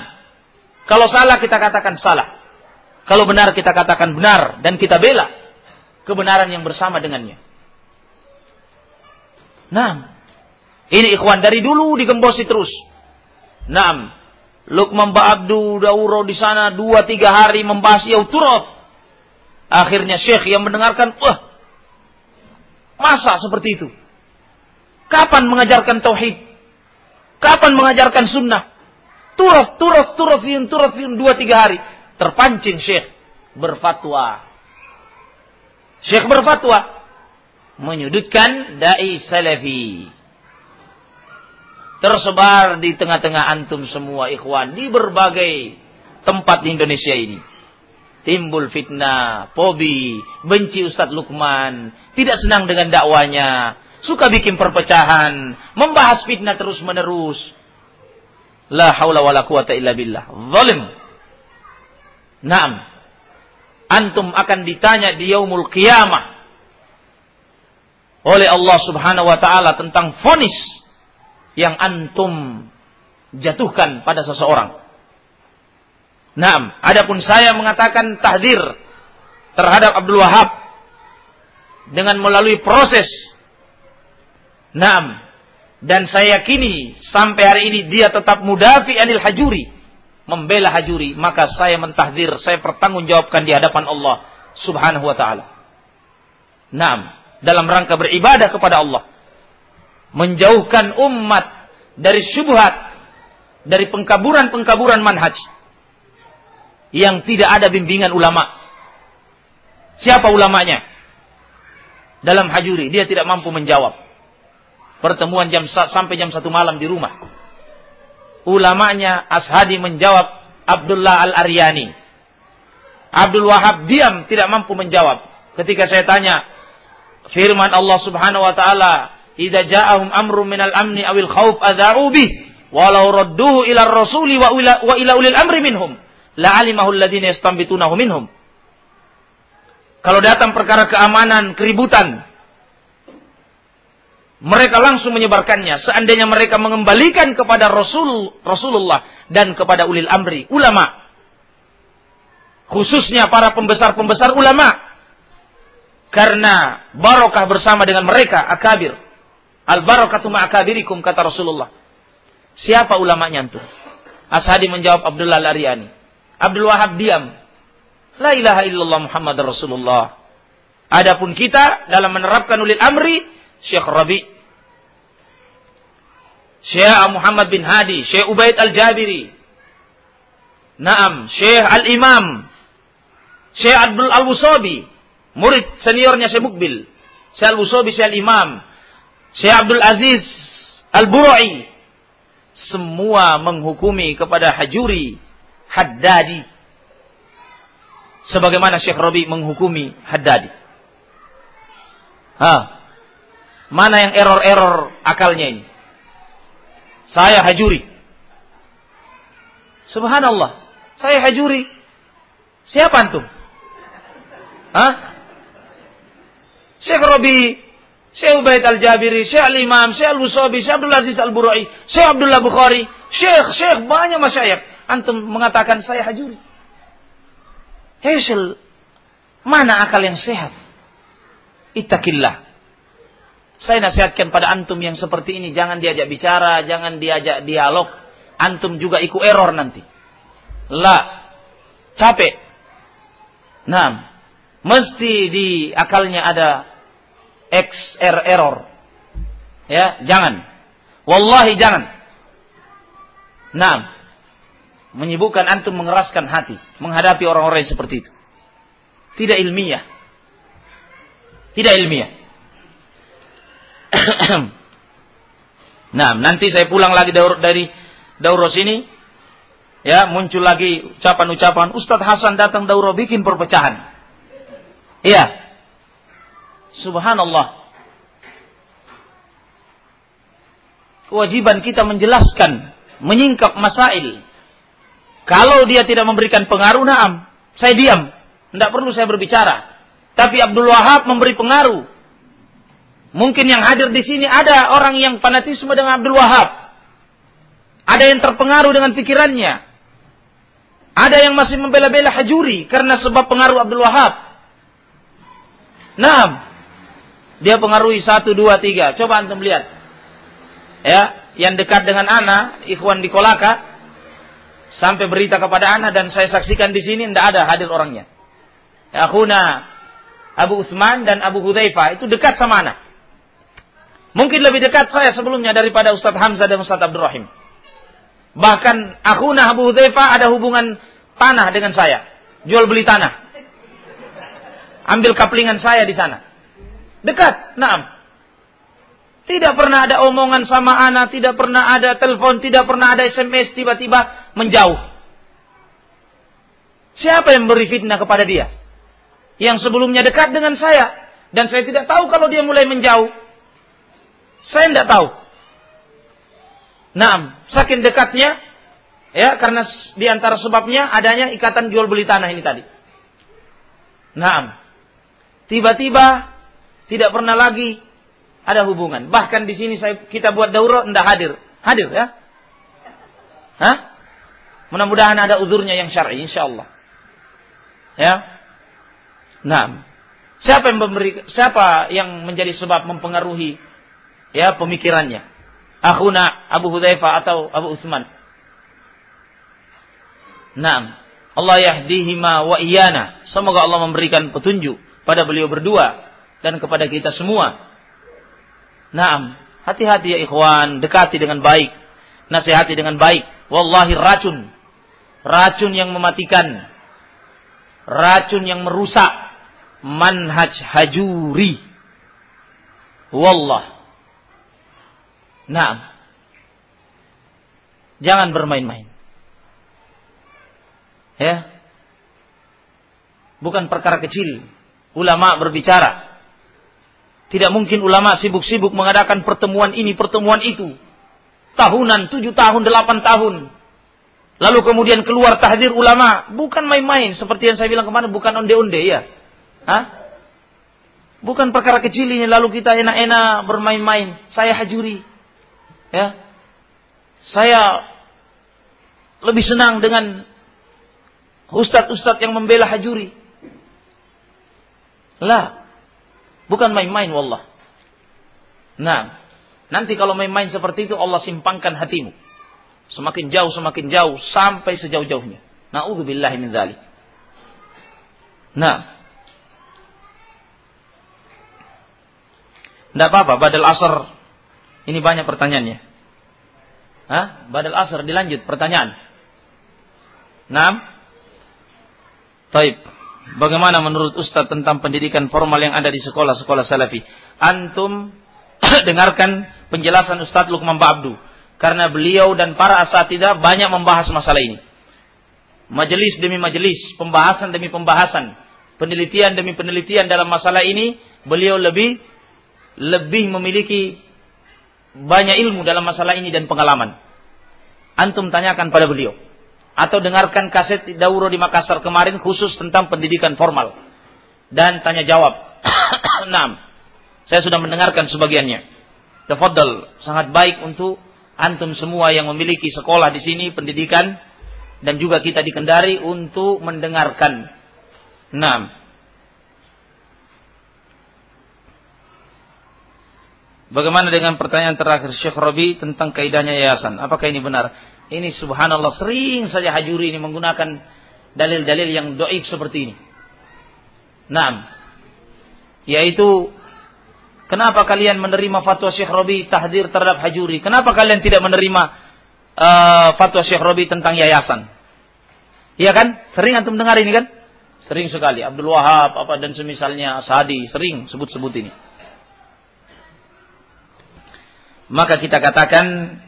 Kalau salah kita katakan salah. Kalau benar kita katakan benar dan kita bela kebenaran yang bersama dengannya. Naam. Ini ikhwan dari dulu digembosi terus. Naam. Lukman Abdu Dauro di sana dua tiga hari membahas Yauturaf. Akhirnya Syekh yang mendengarkan, wah, masa seperti itu? Kapan mengajarkan tauhid? Kapan mengajarkan sunnah? Turaf, turaf, turafin, turafin dua tiga hari. Terpancing Syekh berfatwa. Syekh berfatwa menyudutkan dai salafi tersebar di tengah-tengah antum semua ikhwan di berbagai tempat di Indonesia ini. Timbul fitnah, pobi, benci Ustadz Lukman, tidak senang dengan dakwanya, suka bikin perpecahan, membahas fitnah terus-menerus. La haula wala quwata illa billah. Zalim. Naam. Antum akan ditanya di yaumul qiyamah oleh Allah Subhanahu wa taala tentang fonis yang antum jatuhkan pada seseorang. Naam, adapun saya mengatakan tahdir terhadap Abdul Wahab dengan melalui proses. Naam, dan saya yakini sampai hari ini dia tetap mudafi anil hajuri, membela hajuri, maka saya mentahdir, saya pertanggungjawabkan di hadapan Allah Subhanahu wa taala. Naam, dalam rangka beribadah kepada Allah menjauhkan umat dari syubhat, dari pengkaburan-pengkaburan manhaj yang tidak ada bimbingan ulama. Siapa ulamanya? Dalam hajuri, dia tidak mampu menjawab. Pertemuan jam sampai jam satu malam di rumah. Ulamanya Ashadi menjawab Abdullah Al-Aryani. Abdul Wahab diam tidak mampu menjawab. Ketika saya tanya firman Allah Subhanahu wa taala, "Idza ja'ahum amrun minal amni awil khauf adza'u bih, walau radduhu ila rasuli wa ila, wa ila ulil amri minhum, la'alimahu alladziina yastanbitunahu minhum." Kalau datang perkara keamanan, keributan, mereka langsung menyebarkannya. Seandainya mereka mengembalikan kepada Rasul Rasulullah dan kepada ulil amri, ulama. Khususnya para pembesar-pembesar ulama karena barokah bersama dengan mereka akabir. Al barakatu ma'akabirikum kata Rasulullah. Siapa ulamanya itu? Ashadi menjawab Abdullah Lariani. Abdul Wahab diam. La ilaha illallah Muhammad Rasulullah. Adapun kita dalam menerapkan ulil amri, Syekh Rabi, Syekh Muhammad bin Hadi, Syekh Ubaid Al-Jabiri, Naam, Syekh Al-Imam, Syekh Abdul Al-Wusabi, murid seniornya Syekh Mukbil, Syekh Al-Wusabi, Syekh Al-Imam, Syekh Abdul Aziz Al-Burai, semua menghukumi kepada Hajuri Haddadi. Sebagaimana Syekh Rabi menghukumi Haddadi. Ha. Mana yang error-error akalnya ini? Saya Hajuri. Subhanallah. Saya Hajuri. Siapa antum? Hah? Syekh Rabi, Syekh Ubaid Al-Jabiri, Syekh Al-Imam, Syekh Al-Wusabi, Syekh Abdul Aziz Al-Burai, Syekh Abdullah Bukhari, Syekh, Syekh, banyak masyayikh. Antum mengatakan saya hajuri. Hesel, mana akal yang sehat? Ittaqillah. Saya nasihatkan pada antum yang seperti ini, jangan diajak bicara, jangan diajak dialog. Antum juga ikut error nanti. La, capek. Nah, mesti di akalnya ada XR error. Ya, jangan. Wallahi jangan. Nah, menyibukkan antum mengeraskan hati menghadapi orang-orang seperti itu. Tidak ilmiah. Tidak ilmiah. nah, nanti saya pulang lagi dari daurah sini, ya muncul lagi ucapan-ucapan Ustadz Hasan datang daurah bikin perpecahan. Iya, Subhanallah. Kewajiban kita menjelaskan, menyingkap masail. Kalau dia tidak memberikan pengaruh, naam, saya diam. Tidak perlu saya berbicara. Tapi Abdul Wahab memberi pengaruh. Mungkin yang hadir di sini ada orang yang fanatisme dengan Abdul Wahab. Ada yang terpengaruh dengan pikirannya. Ada yang masih membela-bela hajuri karena sebab pengaruh Abdul Wahab. Nah, dia pengaruhi satu, dua, tiga. Coba antum lihat. Ya, yang dekat dengan Ana, ikhwan di Kolaka, sampai berita kepada Ana dan saya saksikan di sini tidak ada hadir orangnya. Ya, Abu Utsman dan Abu Hudzaifah itu dekat sama Ana. Mungkin lebih dekat saya sebelumnya daripada Ustadz Hamzah dan Ustadz Abdurrahim. Bahkan akhuna Abu Hudzaifah ada hubungan tanah dengan saya. Jual beli tanah. Ambil kaplingan saya di sana. Dekat, naam. Tidak pernah ada omongan sama anak, tidak pernah ada telepon, tidak pernah ada SMS, tiba-tiba menjauh. Siapa yang beri fitnah kepada dia? Yang sebelumnya dekat dengan saya. Dan saya tidak tahu kalau dia mulai menjauh. Saya tidak tahu. Naam, saking dekatnya, ya karena di antara sebabnya adanya ikatan jual beli tanah ini tadi. Naam, tiba-tiba tidak pernah lagi ada hubungan. Bahkan di sini saya kita buat daurah tidak hadir. Hadir ya? Hah? Mudah-mudahan ada uzurnya yang syar'i insyaallah. Ya. Nah, siapa yang memberi siapa yang menjadi sebab mempengaruhi ya pemikirannya? Akhuna Abu Hudzaifah atau Abu Utsman? Naam. Allah yahdihima wa iyana. Semoga Allah memberikan petunjuk pada beliau berdua dan kepada kita semua. Naam, Hati-hati ya ikhwan, dekati dengan baik, nasihati dengan baik. Wallahi racun. Racun yang mematikan. Racun yang merusak manhaj hajuri. Wallah. Nah. Jangan bermain-main. Ya. Bukan perkara kecil. Ulama berbicara tidak mungkin ulama sibuk-sibuk mengadakan pertemuan ini, pertemuan itu. Tahunan, tujuh tahun, delapan tahun. Lalu kemudian keluar tahdir ulama. Bukan main-main. Seperti yang saya bilang kemarin, bukan onde-onde ya. Hah? Bukan perkara kecil ini lalu kita enak-enak bermain-main. Saya hajuri. Ya. Saya lebih senang dengan ustadz-ustadz yang membela hajuri. Lah, Bukan main-main wallah. Nah, nanti kalau main-main seperti itu Allah simpangkan hatimu. Semakin jauh, semakin jauh, sampai sejauh-jauhnya. Na'udzubillah min dzalik. Nah. Tidak apa-apa, badal asar. Ini banyak pertanyaannya. Hah? Badal asar dilanjut pertanyaan. Nah. Taib. Bagaimana menurut Ustadz tentang pendidikan formal yang ada di sekolah-sekolah salafi? Antum dengarkan penjelasan Ustadz Lukman Ba'abdu. Karena beliau dan para asatidah banyak membahas masalah ini. Majelis demi majelis, pembahasan demi pembahasan, penelitian demi penelitian dalam masalah ini, beliau lebih lebih memiliki banyak ilmu dalam masalah ini dan pengalaman. Antum tanyakan pada beliau atau dengarkan kaset Dauro di Makassar kemarin khusus tentang pendidikan formal dan tanya jawab. 6. Saya sudah mendengarkan sebagiannya. Tafadhal, sangat baik untuk antum semua yang memiliki sekolah di sini pendidikan dan juga kita di Kendari untuk mendengarkan. 6. Bagaimana dengan pertanyaan terakhir Syekh Robi tentang kaidahnya yayasan? Apakah ini benar? Ini subhanallah sering saja hajuri ini menggunakan dalil-dalil yang doib seperti ini. Nah, yaitu kenapa kalian menerima fatwa Syekh Robi tahdir terhadap hajuri? Kenapa kalian tidak menerima uh, fatwa Syekh Robi tentang yayasan? Iya kan? Sering antum dengar ini kan? Sering sekali. Abdul Wahab apa dan semisalnya Sadi sering sebut-sebut ini. Maka kita katakan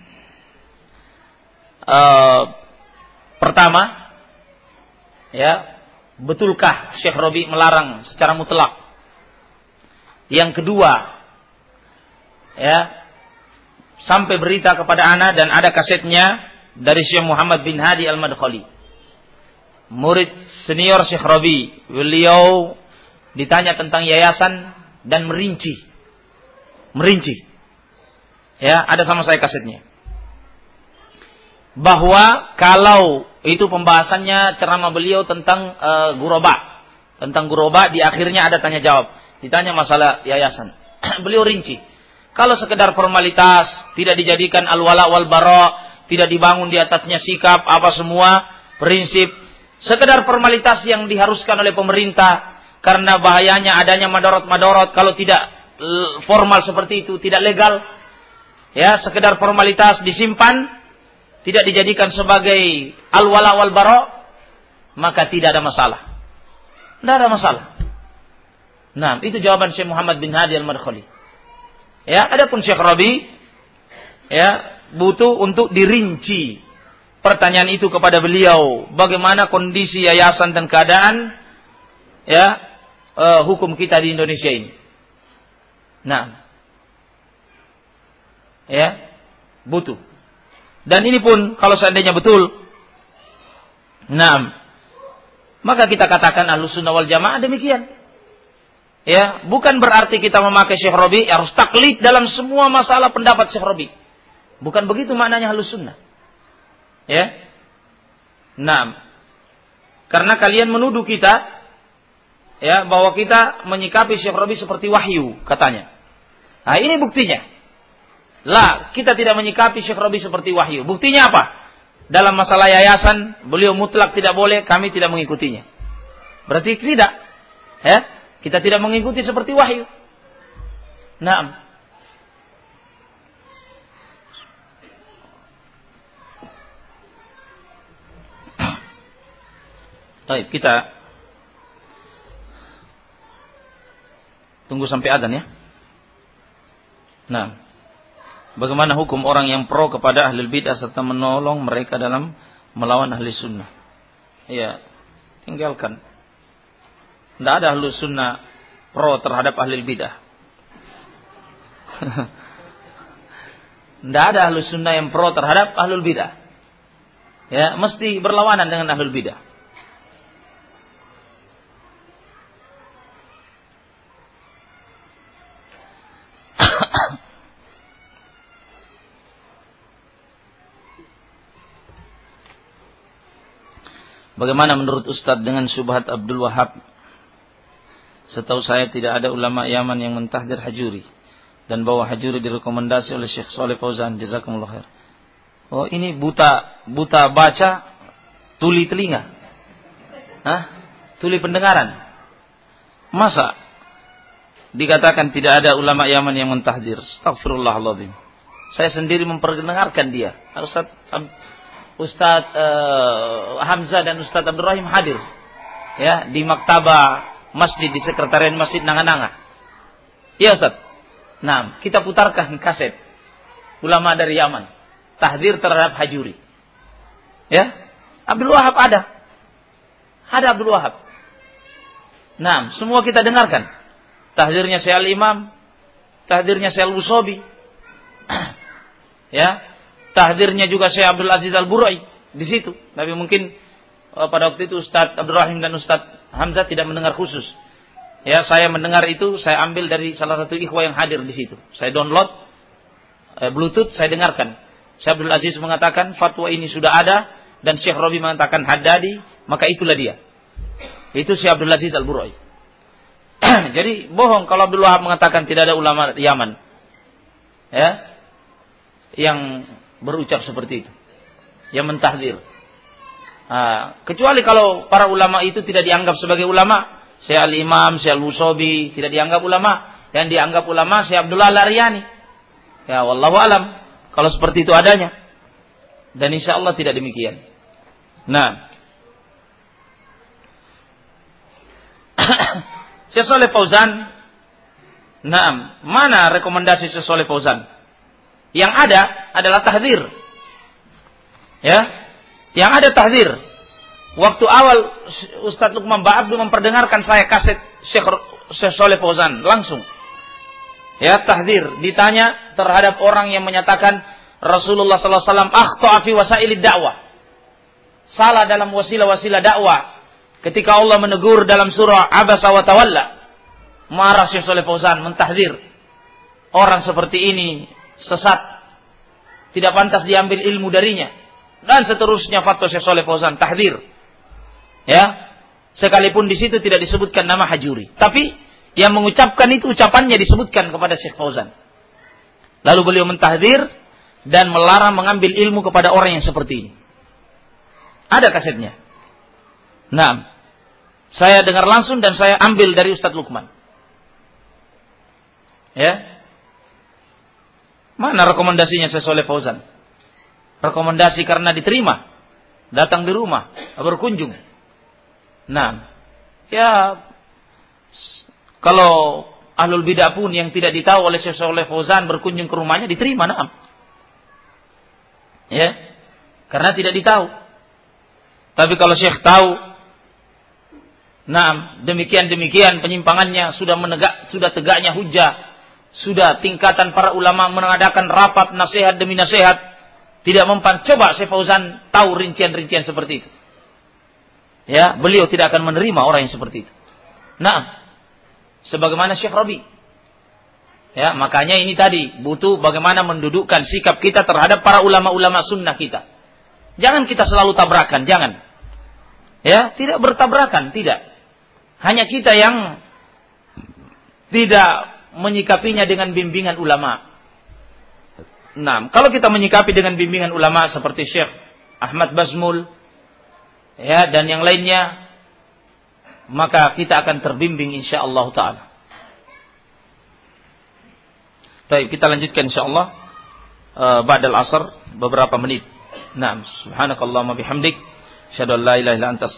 uh, pertama, ya, betulkah Syekh Robi melarang secara mutlak? Yang kedua, ya, sampai berita kepada ana dan ada kasetnya dari Syekh Muhammad bin Hadi Al-Madkhali. Murid senior Syekh Robi, beliau ditanya tentang yayasan dan merinci. Merinci. Ya, ada sama saya kasetnya bahwa kalau itu pembahasannya ceramah beliau tentang uh, guroba, tentang guroba di akhirnya ada tanya jawab, ditanya masalah yayasan. beliau rinci. Kalau sekedar formalitas, tidak dijadikan al-wala wal bara, tidak dibangun di atasnya sikap apa semua, prinsip, sekedar formalitas yang diharuskan oleh pemerintah karena bahayanya adanya madorot-madorot kalau tidak formal seperti itu, tidak legal. Ya, sekedar formalitas disimpan tidak dijadikan sebagai al-wala wal bara, maka tidak ada masalah. Tidak ada masalah. Nah, itu jawaban Syekh Muhammad bin Hadi al-Madkhali. Ya, adapun Syekh Rabi ya, butuh untuk dirinci pertanyaan itu kepada beliau, bagaimana kondisi yayasan dan keadaan ya, uh, hukum kita di Indonesia ini. Nah, ya, butuh. Dan ini pun kalau seandainya betul, nah, maka kita katakan alusunawal wal jamaah demikian. Ya, bukan berarti kita memakai Syekh Robi harus taklid dalam semua masalah pendapat Syekh Robi. Bukan begitu maknanya halus sunnah. Ya. Nah, karena kalian menuduh kita ya bahwa kita menyikapi Syekh Robi seperti wahyu katanya. Nah, ini buktinya lah kita tidak menyikapi Syekh Robi seperti wahyu. Buktinya apa? Dalam masalah yayasan, beliau mutlak tidak boleh, kami tidak mengikutinya. Berarti tidak. Ya? Kita tidak mengikuti seperti wahyu. Nah. Baik, kita tunggu sampai adan ya. Nah bagaimana hukum orang yang pro kepada ahli bidah serta menolong mereka dalam melawan ahli sunnah? Iya, tinggalkan. Tidak ada ahli sunnah pro terhadap ahli bidah. Tidak ada ahli sunnah yang pro terhadap ahli bidah. Ya, mesti berlawanan dengan ahli bidah. Bagaimana menurut Ustadz dengan syubhat Abdul Wahab? Setahu saya tidak ada ulama Yaman yang mentahdir hajuri. Dan bahwa hajuri direkomendasi oleh Syekh Saleh Fauzan. Jazakumullah khair. Oh ini buta buta baca, tuli telinga. Hah? Tuli pendengaran. Masa dikatakan tidak ada ulama Yaman yang mentahdir? Astagfirullahaladzim. Saya sendiri memperdengarkan dia. Ustaz Ustadz uh, Hamzah dan Ustadz Abdul Rahim hadir ya di maktabah masjid di sekretariat masjid Nanga-Nanga. Iya Ustadz. Nah, kita putarkan kaset ulama dari Yaman tahdir terhadap hajuri. Ya, Abdul Wahab ada. Ada Abdul Wahab. Nah, semua kita dengarkan. Tahdirnya Syekh Al-Imam, tahdirnya Syekh Al-Wusobi. ya, tahdirnya juga Syekh Abdul Aziz Al-Burai di situ. Tapi mungkin uh, pada waktu itu Ustadz Abdul Rahim dan Ustadz Hamzah tidak mendengar khusus. Ya, saya mendengar itu, saya ambil dari salah satu ikhwah yang hadir di situ. Saya download uh, Bluetooth, saya dengarkan. Syekh Abdul Aziz mengatakan fatwa ini sudah ada dan Syekh Robi mengatakan haddadi, maka itulah dia. Itu Syekh Abdul Aziz Al-Burai. Jadi bohong kalau Abdul Wahab mengatakan tidak ada ulama Yaman. Ya. Yang berucap seperti itu. Yang mentahdir. Nah, kecuali kalau para ulama itu tidak dianggap sebagai ulama. Syekh Al-Imam, Syekh Al-Musobi tidak dianggap ulama. Yang dianggap ulama Syekh Abdullah Laryani. Ya, wallahu alam. Kalau seperti itu adanya. Dan insya Allah tidak demikian. Nah. Syekh Soleh Fauzan. Nah, mana rekomendasi Syekh Soleh Fauzan? Yang ada adalah tahdir. Ya. Yang ada tahdir. Waktu awal Ustadz Lukman Ba'abdu memperdengarkan saya kaset Syekh, Syekh Soleh Fauzan langsung. Ya, tahdir. Ditanya terhadap orang yang menyatakan Rasulullah sallallahu alaihi wasallam akhta'a fi wasailid dakwah. Salah dalam wasilah-wasilah dakwah. Ketika Allah menegur dalam surah Abasa wa Tawalla. Marah Syekh Soleh Fauzan mentahdir. Orang seperti ini sesat, tidak pantas diambil ilmu darinya. Dan seterusnya fatwa Syekh Saleh Fauzan tahdir. Ya. Sekalipun di situ tidak disebutkan nama Hajuri, tapi yang mengucapkan itu ucapannya disebutkan kepada Syekh Fauzan. Lalu beliau mentahdir dan melarang mengambil ilmu kepada orang yang seperti ini. Ada kasetnya. Nah, saya dengar langsung dan saya ambil dari Ustadz Lukman. Ya, Mana rekomendasinya saya Soleh Fauzan? Rekomendasi karena diterima. Datang di rumah, berkunjung. Nah, ya kalau ahlul bidah pun yang tidak ditahu oleh Syekh Soleh Fauzan berkunjung ke rumahnya diterima, nah. Ya. Karena tidak ditahu. Tapi kalau Syekh tahu Nah, demikian-demikian penyimpangannya sudah menegak, sudah tegaknya hujah, sudah tingkatan para ulama mengadakan rapat nasihat demi nasihat. Tidak mempan coba Syekh Fauzan tahu rincian-rincian seperti itu. Ya beliau tidak akan menerima orang yang seperti itu. Nah sebagaimana Syekh Rabi. Ya makanya ini tadi butuh bagaimana mendudukkan sikap kita terhadap para ulama-ulama sunnah kita. Jangan kita selalu tabrakan jangan. Ya tidak bertabrakan tidak. Hanya kita yang tidak menyikapinya dengan bimbingan ulama. Nah, kalau kita menyikapi dengan bimbingan ulama seperti Syekh Ahmad Bazmul ya dan yang lainnya maka kita akan terbimbing insyaallah taala. Baik, kita lanjutkan insyaallah uh, ba'dal asar beberapa menit. Nah, subhanakallahumma bihamdik Asyhadu an la ilaha illa anta.